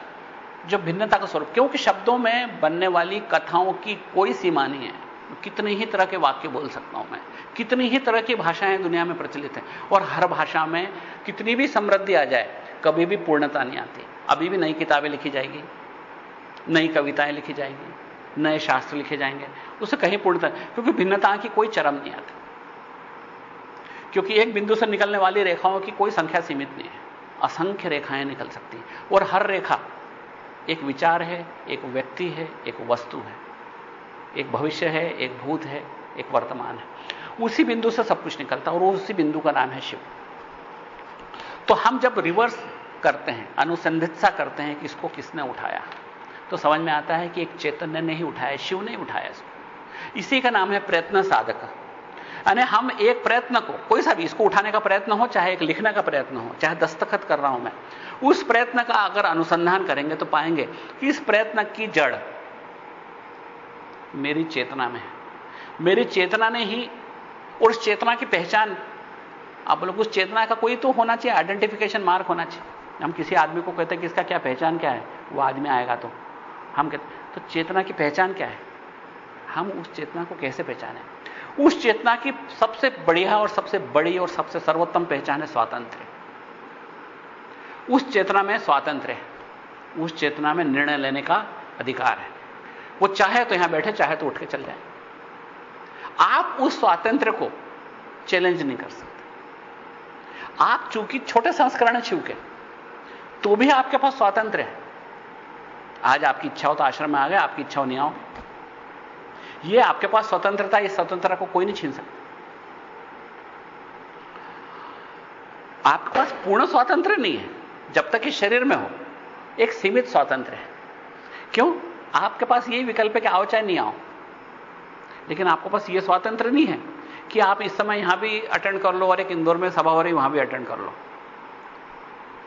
जो भिन्नता का स्वरूप, क्योंकि शब्दों में बनने वाली कथाओं की कोई सीमा नहीं है। कितने ही तरह के वाक्य बोल सकता हूँ मैं, कितनी ही तरह की भाषाएँ दुनिया में प्रचलित हैं, और हर भाषा में कितनी भी समृद्धि आ जाए, कभी भी पूर्णता नहीं आती। अभी भी नई किताबें लिखी जाएगी, नई कविताएँ लिखी जाएँगी, नए शास्त्र लिखे जाएँगे, उसे कहीं पूर्णता, क्योंकि भिन्नता की कोई चरम नहीं आती। क्योंकि एक बिंदु से निकलने वाली रेखाओं की कोई संख्या सीमित नहीं है। असंख्य रेखाएँ निकल सकती हैं। और हर रेखा एक विचार है, एक व्यक्ति है, एक वस्तु है। एक भविष्य है, एक भूत है, एक वर्तमान है। उसी बिंदु से सब कुछ निकलता है और उसी बिंदु का नाम है शिव। तो हम जब रिवर्स करते हैं, अनुसंधित्सा करते हैं कि इसको किसने उठाया तो समझ में आता है कि एक चैतन्य ने ही उठाया, शिव ने उठाया इसको। इसी का नाम है प्रयत्न साधक। यानी हम एक प्रयत्न को, कोई सा भी, इसको उठाने का प्रयत्न हो, चाहे एक लिखने का प्रयत्न हो, चाहे दस्तखत कर रहा हूँ मैं, उस प्रयत्न का अगर अनुसंधान करेंगे तो पाएँगे कि इस प्रयत्न की जड़ मेरी चेतना में है। मेरी चेतना ने ही, और उस चेतना की पहचान, आप लोग उस चेतना का कोई तो होना चाहिए आइडेंटिफिकेशन मार्क होना चाहिए। हम किसी आदमी को कहते हैं कि इसका क्या पहचान क्या है, वो आदमी आएगा तो। हम कहते तो चेतना की पहचान क्या है? हम उस चेतना को कैसे पहचाने? उस चेतना की सबसे बढ़िया और सबसे बड़ी और सबसे सर्वोत्तम पहचान है स्वातंत्र उस चेतना में स्वातंत्र है। उस चेतना में निर्णय लेने का अधिकार है। वो चाहे तो यहाँ बैठे, चाहे तो उठ के चल जाए। आप उस स्वातंत्र को चैलेंज नहीं कर सकते। आप चूँकि छोटे संस्करण है शिव के तो भी आपके पास स्वातंत्र है। आज आपकी इच्छा हो तो आश्रम में आ गए, आपकी इच्छा हो नहीं आओ ये आपके पास स्वतंत्रता इस स्वतंत्रता को कोई नहीं छीन सकता। आपके पास पूर्ण स्वातंत्र नहीं है, जब तक इस शरीर में हो। एक सीमित स्वातंत्र है। क्यों? आपके पास यही विकल्प है कि आओ चाहे नहीं आओ। लेकिन आपके पास यह स्वातंत्र नहीं है कि आप इस समय यहाँ भी अटेंड कर लो और एक इंदौर में सभा हो रही वहाँ भी अटेंड कर लो।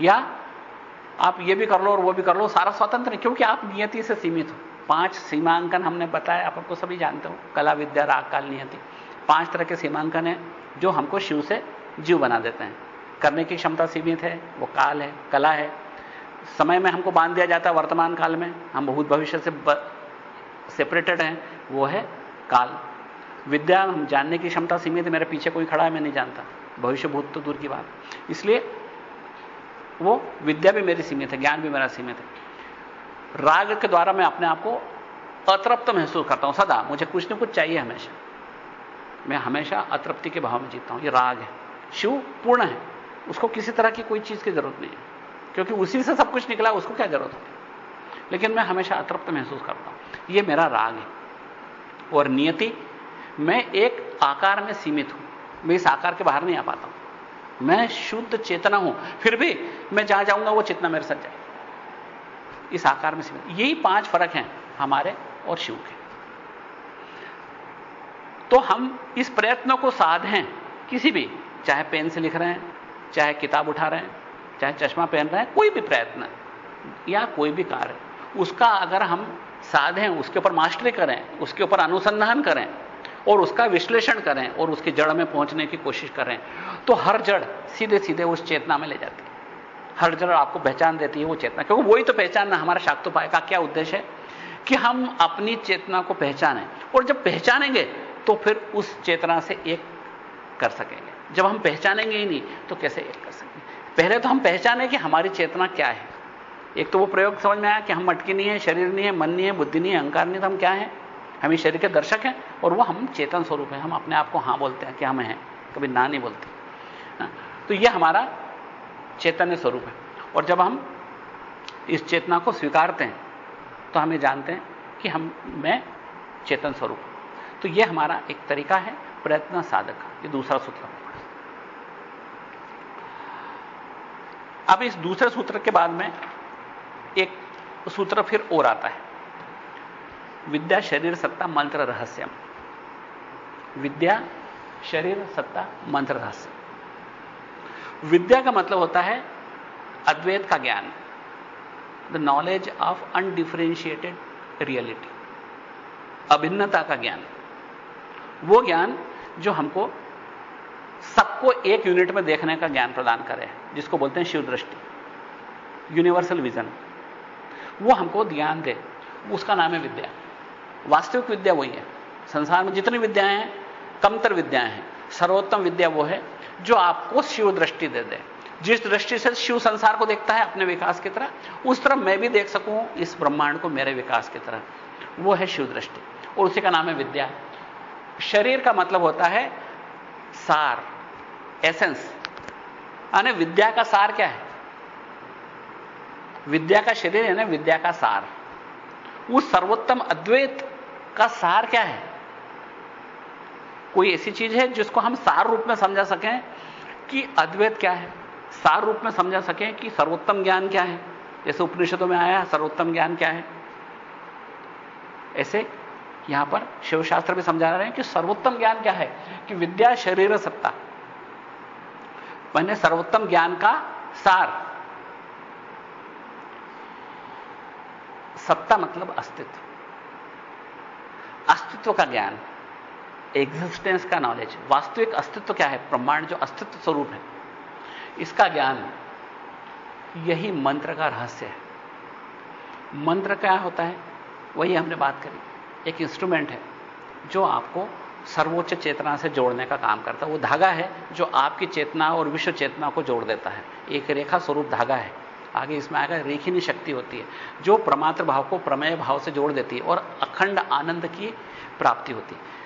या आप ये भी कर लो और वो भी कर लो, सारा स्वतंत्र है, क्योंकि आप नियति से सीमित हो। पाँच सीमांकन हमने बताया, आप आपको सभी जानते हो, कला, विद्या, राग, काल, नियति। पाँच तरह के सीमांकन है, जो हमको शिव से जीव बना देते हैं। करने की क्षमता सीमित है, वो काल है, कला है। समय में हमको बाँध दिया जाता है वर्तमान काल में, हम बहुत भविष्य से ब... सेपरेटेड हैं, वो है काल। विद्या, हम जानने की क्षमता सीमित है मेरे पीछे कोई खड़ा है, मैं नहीं जानता। भविष्य भूत तो दूर की बात। इसलिए वो विद्या भी मेरी सीमित है, ज्ञान भी मेरा सीमित है। राग के द्वारा मैं अपने आप को अतृप्त महसूस करता हूँ, सदा। मुझे कुछ ना कुछ चाहिए हमेशा। मैं हमेशा अतृप्ति के भाव में जीता हूँ। ये राग है। शिव पूर्ण है। उसको किसी तरह की कोई चीज़ की ज़रूरत नहीं है। क्योंकि उसी से सब कुछ निकला, उसको क्या ज़रूरत है? लेकिन मैं हमेशा अतृप्त महसूस करता हूँ। यह मेरा राग है। और नियति, मैं एक आकार में सीमित हूँ। मैं इस आकार के बाहर नहीं आ पाता हूँ। मैं शुद्ध चेतना हूँ। फिर भी मैं जहाँ जाऊँगा, वो चेतना मेरे साथ जाए इस आकार में सीमित यही पाँच फ़र्क हैं हमारे और शिव के। तो हम इस प्रयत्न को साधें किसी भी, चाहे पेन से लिख रहे हैं, चाहे किताब उठा रहे हैं, चाहे चश्मा पहन रहे हैं, कोई भी प्रयत्न या कोई भी कार्य, उसका अगर हम साधें, उसके ऊपर मास्टरी करें, उसके ऊपर अनुसंधान करें, और उसका विश्लेषण करें, और उसकी जड़ में पहुँचने की कोशिश करें तो हर जड़ सीधे सीधे उस चेतना में ले जाती हर जड़ आपको पहचान देती है वो चेतना। क्योंकि वही तो पहचानना हमारा शाक्तोपाय का क्या उद्देश्य है? कि हम अपनी चेतना को पहचानें। और जब पहचानेंगे तो फिर उस चेतना से एक कर सकेंगे। जब हम पहचानेंगे ही नहीं तो कैसे एक कर सकेंगे? पहले तो हम पहचाने कि हमारी चेतना क्या है। एक तो वो प्रयोग समझ में आया कि हम मटकी नहीं है शरीर नहीं है मन नहीं है बुद्धि नहीं है अहंकार नहीं तो हम क्या है? हम इस शरीर के दर्शक हैं और वो हम चेतन स्वरूप हैं। हम अपने आप को हाँ बोलते हैं कि हम हैं कभी ना नहीं बोलते। हाँ, तो ये हमारा चैतन्य स्वरूप है। और जब हम इस चेतना को स्वीकारते हैं तो हमें जानते हैं कि हम, मैं चेतन स्वरूप तो यह हमारा एक तरीका है, प्रयत्न साधक। का ये दूसरा सूत्र अब इस दूसरे सूत्र के बाद में एक सूत्र फिर और आता है। विद्या, शरीर, सत्ता, मंत्र, रहस्यम। विद्या, शरीर, सत्ता, मंत्र रहस्य विद्या का मतलब होता है अद्वैत का ज्ञान the knowledge of undifferentiated reality अभिन्नता का ज्ञान। वो ज्ञान जो हमको सबको एक यूनिट में देखने का ज्ञान प्रदान करे, जिसको बोलते हैं शिव दृष्टि यूनिवर्सल विजन वो हमको ज्ञान दे। उसका नाम है विद्या। वास्तविक विद्या वही है। संसार में जितनी विद्याएँ हैं, कमतर विद्याएँ हैं, सर्वोत्तम विद्या वो है जो आपको शिव दृष्टि दे दे। जिस दृष्टि से शिव संसार को देखता है अपने विकास की तरह, उस तरह मैं भी देख सकूँ इस ब्रह्मांड को मेरे विकास की तरह। वो है शिव दृष्टि। और उसी का नाम है विद्या। शरीर का मतलब होता है सार एसेंस यानी विद्या का सार क्या है? विद्या का शरीर है ना विद्या का सार। उस सर्वोत्तम अद्वैत का सार क्या है? कोई ऐसी चीज़ है जिसको हम सार रूप में समझा सकें कि अद्वैत क्या है? सार रूप में समझा सकें कि सर्वोत्तम ज्ञान क्या है? जैसे उपनिषदों में आया, सर्वोत्तम ज्ञान क्या है? ऐसे यहाँ पर शिवशास्त्र भी समझा रहे हैं कि सर्वोत्तम ज्ञान क्या है? कि विद्या, शरीर, सत्ता। मैंने सर्वोत्तम ज्ञान का सार। सत्ता मतलब अस्तित्व। अस्तित्व का ज्ञान। एग्जिस्टेंस का नॉलेज वास्तविक अस्तित्व क्या है? ब्रह्मांड जो अस्तित्व स्वरूप है। इसका ज्ञान यही मंत्र का रहस्य है। मंत्र क्या होता है? वही हमने बात करी। एक इंस्ट्रूमेंट है, जो आपको सर्वोच्च चेतना से जोड़ने का काम करता है। वो धागा है, जो आपकी चेतना और विश्व चेतना को जोड़ देता है। एक रेखा स्वरूप धागा है। आगे इसमें आएगा, रेखिनी शक्ति होती है, जो प्रमात्र भाव को प्रमेय भाव से जोड़ देती है और अखंड आनंद की प्राप्ति होती है।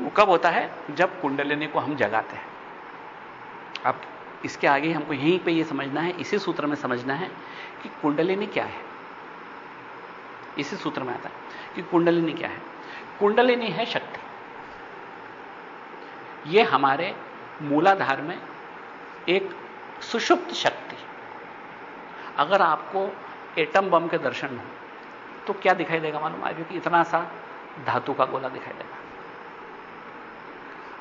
वो कब होता है? जब कुंडलिनी को हम जगाते हैं। अब इसके आगे हमको यहीं पे ये समझना है, इसी सूत्र में समझना है कि कुंडलिनी क्या है। इसी सूत्र में आता है कि कुंडलिनी क्या है। कुंडलिनी है शक्ति। यह हमारे मूलाधार में एक सुषुप्त शक्ति। अगर आपको एटम बम के दर्शन हो तो क्या दिखाई देगा मालूम? आगे कि इतना सा धातु का गोला दिखाई देगा।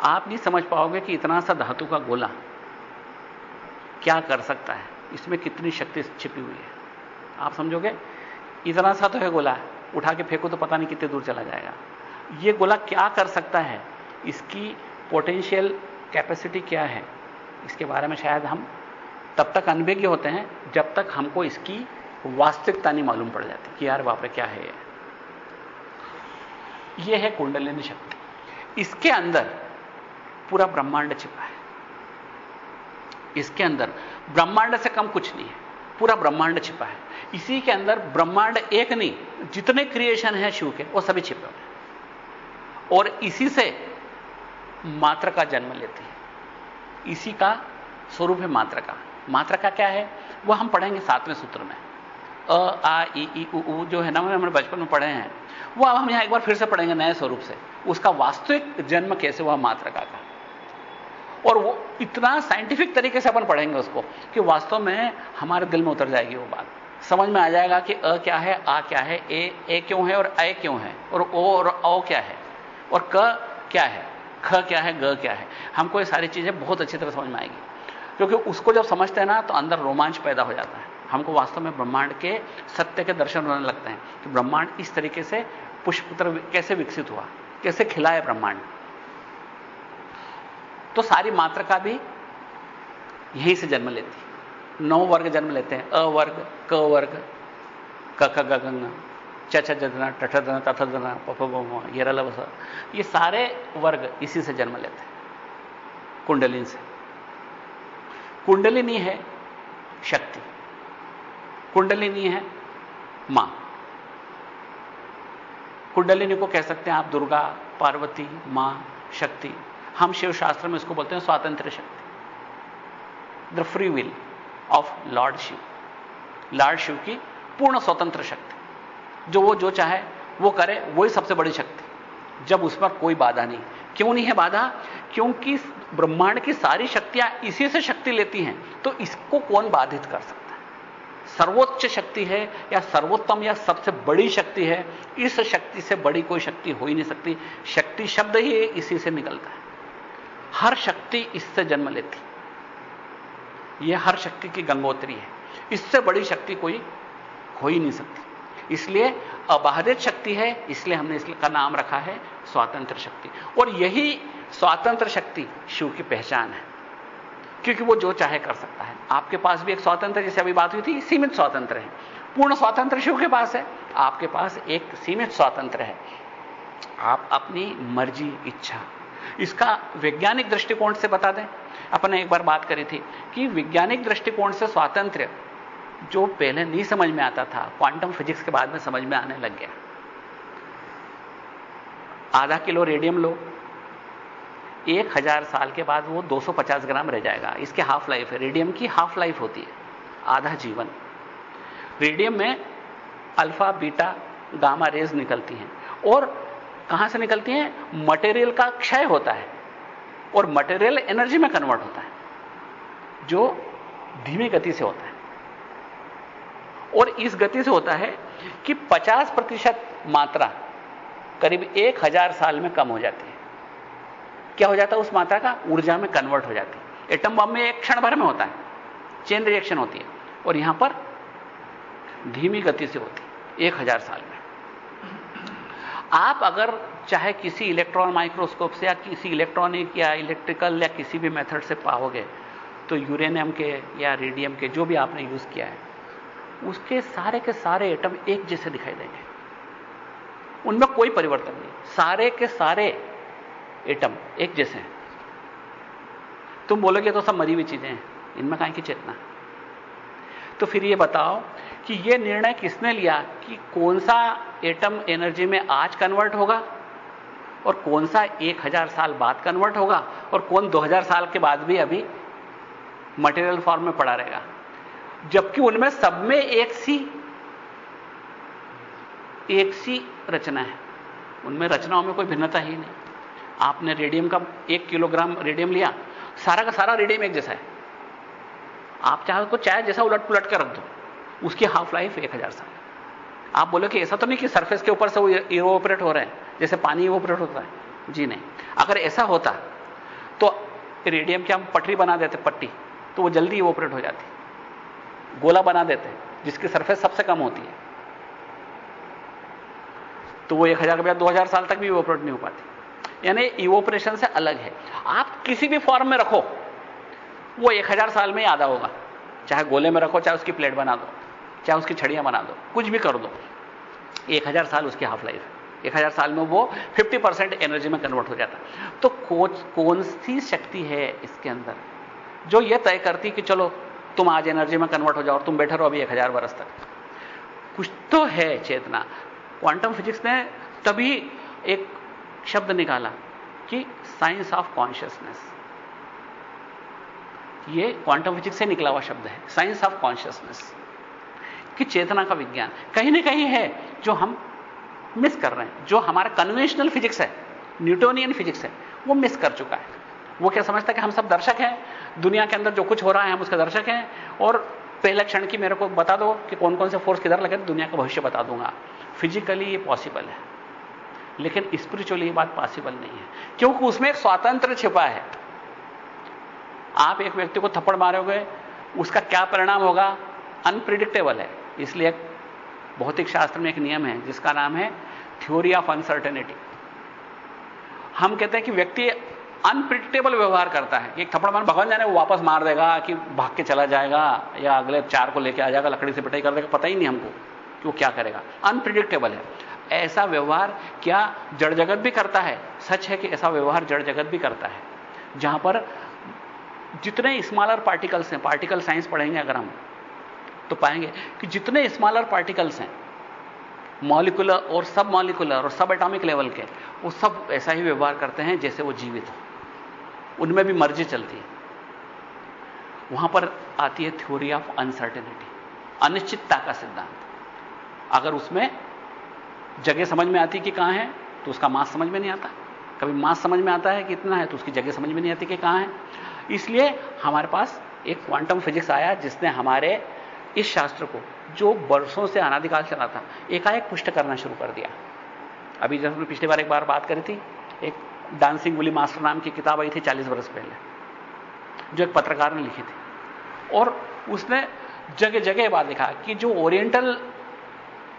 आप नहीं समझ पाओगे कि इतना सा धातु का गोला क्या कर सकता है? इसमें कितनी शक्ति छिपी हुई है? आप समझोगे? इतना सा तो है गोला। उठा के फेंको तो पता नहीं कितने दूर चला जाएगा। ये गोला क्या कर सकता है? इसकी पोटेंशियल कैपेसिटी क्या है? इसके बारे में शायद हम तब तक अनभिज्ञ होते हैं जब तक हमको इसकी वास्तविकता नहीं मालूम पड़ जाती कि यार बाप रे, क्या है यह है कुंडलिनी शक्ति। इसके अंदर पूरा ब्रह्मांड छिपा है। इसके अंदर ब्रह्मांड से कम कुछ नहीं है पूरा ब्रह्मांड छिपा है। इसी के अंदर ब्रह्मांड एक नहीं जितने क्रिएशन है शिव के वो सभी छिपे हुए और इसी से मात्र का जन्म लेती है। इसी का स्वरूप है मात्र का। मात्र का क्या है? वो हम पढ़ेंगे सातवें सूत्र में। अ आ ई ई उ, उ जो है ना हमने बचपन में पढ़े हैं। वो अब हम यहाँ एक बार फिर से पढ़ेंगे नए स्वरूप से। उसका वास्तविक जन्म कैसे हुआ मात्रका का? और वो इतना साइंटिफिक तरीके से अपन पढ़ेंगे उसको कि वास्तव में हमारे दिल में उतर जाएगी वो बात। समझ में आ जाएगा कि अ क्या है, आ क्या है, ए ए क्यों है और अ क्यों है, और ओ और औ क्या है, और क क्या है, ख क्या है, ग क्या है। हमको ये सारी चीज़ें बहुत अच्छी तरह समझ में आएगी। क्योंकि उसको जब समझते हैं ना तो अंदर रोमांच पैदा हो जाता है। हमको वास्तव में ब्रह्मांड के सत्य के दर्शन होने लगते हैं कि ब्रह्मांड इस तरीके से पुष्पत्र कैसे विकसित हुआ, कैसे खिला है ब्रह्मांड। तो सारी मात्रा का भी यहीं से जन्म लेती नौ वर्ग जन्म लेते हैं। अ वर्ग, क वर्ग, क ख ग च छ जना टठ जना तथ जना पफ ये ये सारे वर्ग इसी से जन्म लेते हैं, कुंडलिन से। कुंडलिनी है शक्ति, कुंडलिनी है माँ। कुंडलिनी को कह सकते हैं आप दुर्गा, पार्वती, माँ, शक्ति। हम शिव शास्त्र में इसको बोलते हैं स्वातंत्र शक्ति। The free will of lord Shiva lord Shiva की पूर्ण स्वतंत्र शक्ति। जो वो जो चाहे, वो करे, वही सबसे बड़ी शक्ति। जब उस पर कोई बाधा नहीं। क्यों नहीं है बाधा? क्योंकि ब्रह्मांड की सारी शक्तियाँ इसी से शक्ति लेती हैं तो इसको कौन बाधित कर सकता है? सर्वोच्च शक्ति है या सर्वोत्तम या सबसे बड़ी शक्ति है? इस शक्ति से बड़ी कोई शक्ति हो ही नहीं सकती। शक्ति शब्द ही इसी से निकलता है। हर शक्ति इससे जन्म लेती यह हर शक्ति की गंगोत्री है। इससे बड़ी शक्ति कोई हो ही नहीं सकती। इसलिए अबाधित शक्ति है, इसलिए हमने इसका नाम रखा है स्वातंत्र शक्ति। और यही स्वातंत्र शक्ति शिव की पहचान है। क्योंकि वो जो चाहे कर सकता है। आपके पास भी एक स्वातंत्र, जैसे अभी बात हुई थी, सीमित स्वातंत्र है। पूर्ण स्वातंत्र शिव के पास है। आपके पास एक सीमित स्वातंत्र है। आप अपनी मर्ज़ी, इच्छा इसका वैज्ञानिक दृष्टिकोण से बता दें। अपने एक बार बात करी थी कि वैज्ञानिक दृष्टिकोण से स्वातंत्र्य जो पहले नहीं समझ में आता था क्वांटम फिजिक्स के बाद में समझ में आने लग गया। आधा किलो रेडियम लो, एक हज़ार साल के बाद वो 250 ग्राम रह जाएगा। इसके हाफ़ लाइफ है। रेडियम की हाफ़ लाइफ होती है, आधा जीवन। रेडियम में अल्फ़ा बीटा गामा रेज निकलती हैं। और कहाँ से निकलती हैं? मटेरियल का क्षय होता है। और मटेरियल एनर्जी में कन्वर्ट होता है, जो धीमी गति से होता है। और इस गति से होता है कि 50 प्रतिशत मात्रा करीब एक हज़ार साल में कम हो जाती है। क्या हो जाता है? उस मात्रा का ऊर्जा में कन्वर्ट हो जाती है। एटम बम में एक क्षण भर में होता है। चेन रिएक्शन होती है। और यहाँ पर धीमी गति से होती है। एक हज़ार साल में। आप अगर चाहे किसी इलेक्ट्रॉन माइक्रोस्कोप से या किसी इलेक्ट्रॉनिक या इलेक्ट्रिकल या किसी भी मेथड से पाओगे तो यूरेनियम के या रेडियम के जो भी आपने यूज़ किया है, उसके सारे के सारे एटम एक जैसे दिखाई देंगे। उनमें कोई परिवर्तन नहीं। सारे के सारे एटम एक जैसे हैं। तुम बोलोगे तो सब मरी हुई चीज़ें हैं। इनमें कहीं की चेतना? तो फिर ये बताओ कि ये निर्णय किसने लिया कि कौन सा एटम एनर्जी में आज कन्वर्ट होगा और कौन सा एक हज़ार साल बाद कन्वर्ट होगा और कौन दो हज़ार साल के बाद भी अभी मटेरियल फॉर्म में पड़ा रहेगा। जबकि उनमें सब में एक सी एक सी रचना है। उनमें रचनाओं में कोई भिन्नता ही नहीं। आपने रेडियम का एक किलोग्राम रेडियम लिया, सारा का सारा रेडियम एक जैसा है। आप चाहे उसको चाहे जैसा उलट पुलट कर रख दो। उसकी हाफ़ लाइफ एक हज़ार साल। आप बोले कि ऐसा तो नहीं कि सरफेस के ऊपर से वो इवोपरेट हो रहे हैं, जैसे पानी इवोपरेट होता है। जी नहीं। अगर ऐसा होता तो रेडियम की हम पटरी बना देते, पट्टी तो वो जल्दी इवोपरेट हो जाती। गोला बना देते, जिसकी सरफेस सबसे कम होती है। तो वो एक हज़ार बाद दो हज़ार साल तक भी इवोपरेट नहीं हो पाती। यानी इवोपरेशन से अलग है। आप किसी भी फॉर्म में रखो, वो एक हज़ार साल में ही आधा होगा। चाहे गोले में रखो, चाहे उसकी प्लेट बना दो। चाहे उसकी छड़ियाँ बना दो, कुछ भी कर दो। एक हज़ार साल उसकी हाफ़ लाइफ है। एक हज़ार साल में वो 50 परसेंट एनर्जी में कन्वर्ट हो जाता तो कोच, कौन सी शक्ति है इसके अंदर? जो ये तय करती कि चलो, तुम आज एनर्जी में कन्वर्ट हो जाओ और तुम बैठे रहो अभी एक हज़ार वर्ष तक। कुछ तो है चेतना। क्वांटम फिजिक्स ने तभी एक शब्द निकाला कि साइंस ऑफ़ कॉन्शियसनेस ये क्वांटम फिजिक्स से निकला हुआ शब्द है। साइंस ऑफ़ कॉन्शियसनेस कि चेतना का विज्ञान। कहीं ना कहीं है जो हम मिस कर रहे हैं, जो हमारा कन्वेंशनल फिजिक्स है न्यूटोनियन फिजिक्स है, वो मिस कर चुका है। वो क्या समझता है कि हम सब दर्शक हैं, दुनिया के अंदर जो कुछ हो रहा है हम उसके दर्शक हैं, और पहले क्षण की मेरे को बता दो कि कौन कौन से फोर्स किधर लगे दुनिया का भविष्य बता दूँगा। फिजिकली ये पॉसिबल है, लेकिन स्पिरिचुअली ये बात पॉसिबल नहीं है। क्योंकि उसमें एक स्वातंत्र छिपा है। आप एक व्यक्ति को थप्पड़ मारोगे, उसका क्या परिणाम होगा? अनप्रिडिक्टेबल है। इसलिए भौतिक शास्त्र में एक नियम है, जिसका नाम है थ्योरी ऑफ़ अनसर्टेनिटी हम कहते हैं कि व्यक्ति अनप्रिडिक्टेबल व्यवहार करता है, कि थप्पड़ मार, भगवान जाने वो वापस मार देगा कि भाग के चला जाएगा या अगले चार को लेके आ जाएगा, लकड़ी से पिटाई कर देगा, पता ही नहीं हमको कि वो क्या करेगा। अनप्रिडिक्टेबल है। ऐसा व्यवहार क्या जड़ जगत भी करता है? सच है कि ऐसा व्यवहार जड़ जगत भी करता है। जहाँ पर जितने स्मॉलर पार्टिकल्स हैं पार्टिकल साइंस पढ़ेंगे अगर हम तो पाएँगे कि जितने स्मॉलर पार्टिकल्स हैं मॉलिकुलर और सब मॉलिकुलर और सब एटॉमिक लेवल के, वो सब ऐसा ही व्यवहार करते हैं जैसे वो जीवित हो। उनमें भी मर्ज़ी चलती है। वहाँ पर आती है थ्योरी ऑफ़ अनसर्टेनिटी अनिश्चितता का सिद्धांत। अगर उसमें जगह समझ में आती कि कहाँ है तो उसका मास समझ में नहीं आता। कभी मास समझ में आता है कि इतना है तो उसकी जगह समझ में नहीं आती कि कहाँ है। इसलिए हमारे पास एक क्वांटम फिजिक्स आया जिसने हमारे इस शास्त्र को, जो वर्षों से अनादिकाल चला था, एकाएक पुष्ट करना शुरू कर दिया। अभी जब हमने पिछली बार एक बार बात करी थी, एक डांसिंग गुली मास्टर नाम की किताब आई थी चालीस वर्ष पहले, जो एक पत्रकार ने लिखी थी। और उसने जगह जगह बात लिखा कि जो ओरिएंटल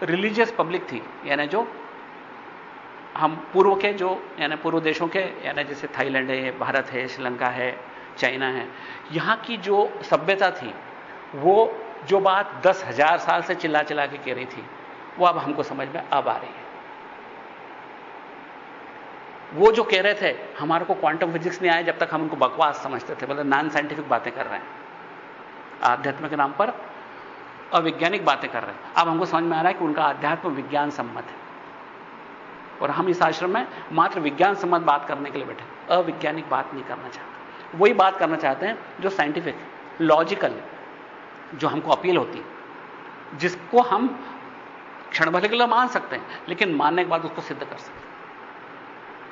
रिलीजियस पब्लिक थी, यानी जो हम पूर्व के, जो यानी पूर्व देशों के, यानी जैसे थाईलैंड है, भारत है, श्रीलंका है, चाइना है, यहाँ की जो सभ्यता थी, वो जो बात दस हज़ार साल से चिल्ला चिल्ला के कह रही थी, वो अब हमको समझ में अब आ रही है। वो जो कह रहे थे, हमारे को क्वांटम फिजिक्स नहीं आया जब तक हम उनको बकवास समझते थे मतलब नॉन साइंटिफिक बातें कर रहे हैं। आध्यात्म के नाम पर अवैज्ञानिक बातें कर रहे हैं। अब हमको समझ में आ रहा है कि उनका अध्यात्म विज्ञान सम्मत है। और हम इस आश्रम में मात्र विज्ञान सम्मत बात करने के लिए बैठे अवैज्ञानिक बात नहीं करना चाहते। वही बात करना चाहते हैं जो साइंटिफिक लॉजिकल जो हमको अपील होती है, जिसको हम क्षण के लिए मान सकते हैं, लेकिन मानने के बाद उसको सिद्ध कर सकते हैं।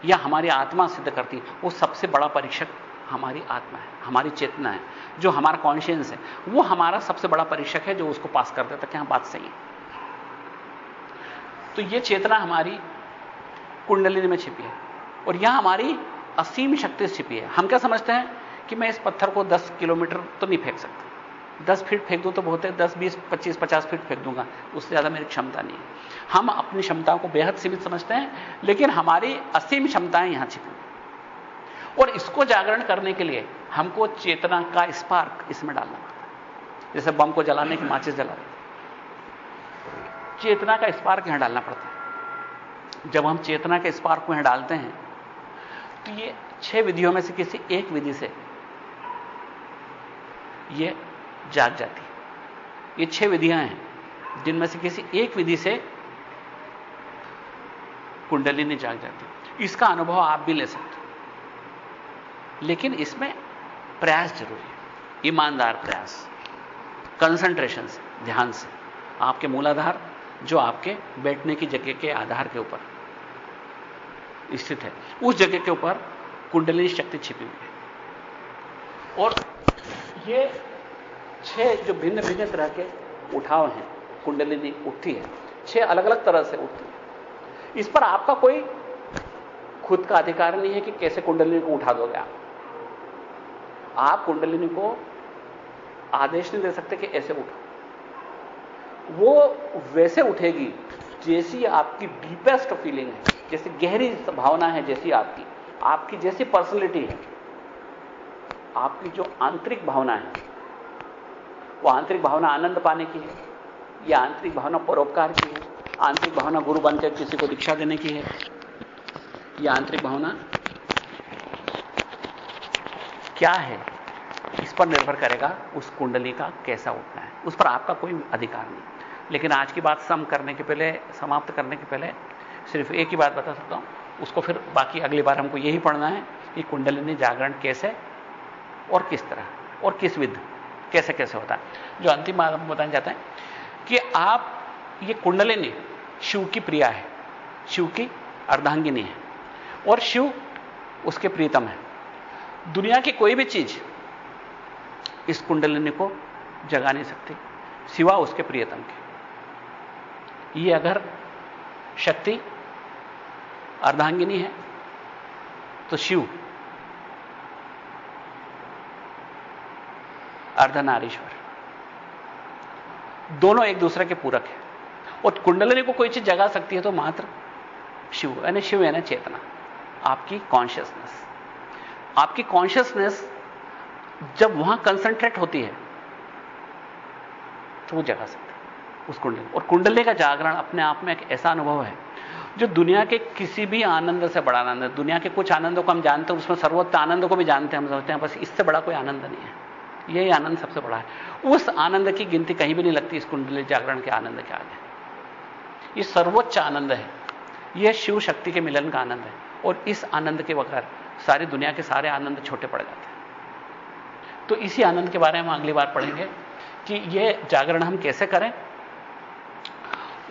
या हमारी आत्मा सिद्ध करती है, वो सबसे बड़ा परीक्षक हमारी आत्मा है, हमारी चेतना है, जो हमारा कॉन्शियंस है, वो हमारा सबसे बड़ा परीक्षक है जो उसको पास कर देता कि हाँ बात सही है। तो ये चेतना हमारी कुंडलिनी में छिपी है, और यह हमारी असीम शक्ति छिपी है। हम क्या समझते हैं कि मैं इस पत्थर को 10 किलोमीटर तो नहीं फेंक सकता। दस फीट फेंक दूँ तो बहुत है, दस, बीस, पच्चीस, पचास फीट फेंक दूँगा। उससे ज़्यादा मेरी क्षमता नहीं है। हम अपनी क्षमताओं को बेहद सीमित समझते हैं, लेकिन हमारी असीम क्षमताएँ यहाँ छिपी और इसको जागरण करने के लिए हमको चेतना का स्पार्क इसमें डालना पड़ता है। जैसे बम को जलाने की माचिस जला रहे चेतना का स्पार्क यहाँ डालना पड़ता है। जब हम चेतना के स्पार्क को यहाँ डालते हैं तो ये छह विधियों में से किसी एक विधि से ये जाग जाती है। ये छह विधियाँ हैं, जिनमें से किसी एक विधि से कुंडलिनी जाग जाती इसका अनुभव आप भी ले सकते लेकिन इसमें प्रयास ज़रूरी है। ईमानदार प्रयास कंसंट्रेशन से, ध्यान से। आपके मूलाधार, जो आपके बैठने की जगह के आधार के ऊपर स्थित है, उस जगह के ऊपर कुंडलिनी शक्ति छिपी हुई है। और ये छह जो भिन्न भिन्न तरह के उठाव हैं कुंडलिनी उठती है, छह अलग अलग तरह से उठती है। इस पर आपका कोई खुद का अधिकार नहीं है कि कैसे कुंडलिनी को उठा दोगे आप। आप कुंडलिनी को आदेश नहीं दे सकते कि ऐसे उठो। वो वैसे उठेगी जैसी आपकी डीपेस्ट फीलिंग है, जैसी गहरी भावना है, जैसी आपकी। आपकी जैसी पर्सनैलिटी है, आपकी जो आंतरिक भावना है वो आंतरिक भावना आनंद पाने की है, या आंतरिक भावना परोपकार की है, आंतरिक भावना गुरु बनकर किसी को दीक्षा देने की है यह आंतरिक भावना क्या है इस पर निर्भर करेगा, उस कुंडली का कैसा उठना है, उस पर आपका कोई अधिकार नहीं। लेकिन आज की बात सम करने के पहले, समाप्त करने के पहले, सिर्फ़ एक ही बात बता सकता हूँ, उसको फिर बाकी अगली बार हमको यही पढ़ना है कि कुंडलिनी जागरण कैसे और किस तरह और किस विध कैसे कैसे होता है। जो अंतिम बात बताना चाहते हैं कि आप ये कुंडलिनी, शिव की प्रिया है, शिव की अर्धांगिनी है, और शिव उसके प्रीतम है। दुनिया की कोई भी चीज़ इस कुंडलिनी को जगा नहीं सकती, सिवा उसके प्रियतम के। ये अगर शक्ति, अर्धांगिनी है तो शिव अर्धनारीश्वर। दोनों एक दूसरे के पूरक है। और कुंडलिनी को कोई चीज़ जगा सकती है तो मात्र शिव, यानी शिव, यानी चेतना, आपकी कॉन्शियसनेस आपकी कॉन्शियसनेस जब वहाँ कंसंट्रेट होती है तो वो जगा सकते उस कुंडली और कुंडली का जागरण अपने आप में एक ऐसा अनुभव है, जो दुनिया के किसी भी आनंद से बड़ा आनंद है। दुनिया के कुछ आनंदों को हम जानते हैं, उसमें सर्वोत्त आनंद को भी जानते हैं, हम समझते हैं, बस इससे बड़ा कोई आनंद नहीं है। यही आनंद सबसे बड़ा है। उस आनंद की गिनती कहीं भी नहीं लगती इस कुंडली जागरण के आनंद के आगे। ये सर्वोच्च आनंद है। यह शिव शक्ति के मिलन का आनंद है। और इस आनंद के बगैर सारी दुनिया के सारे आनंद छोटे पड़ जाते हैं। तो इसी आनंद के बारे में हम अगली बार पढ़ेंगे कि यह जागरण हम कैसे करें।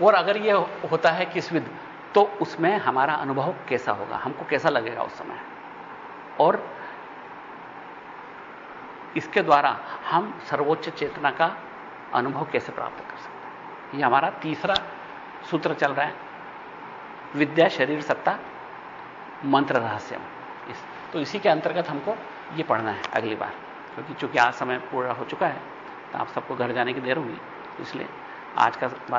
और अगर यह होता है किस विध तो उसमें हमारा अनुभव कैसा होगा? हमको कैसा लगेगा उस समय? और इसके द्वारा हम सर्वोच्च चेतना का अनुभव कैसे प्राप्त कर सकते हैं? यह हमारा तीसरा सूत्र चल रहा है। विद्या, शरीर, सत्ता, मंत्र, रहस्यम। इस तो इसी के अंतर्गत हमको यह पढ़ना है अगली बार, क्योंकि चूँकि आज समय पूरा हो चुका है तो आप सबको घर जाने की देर होगी, इसलिए आज का बात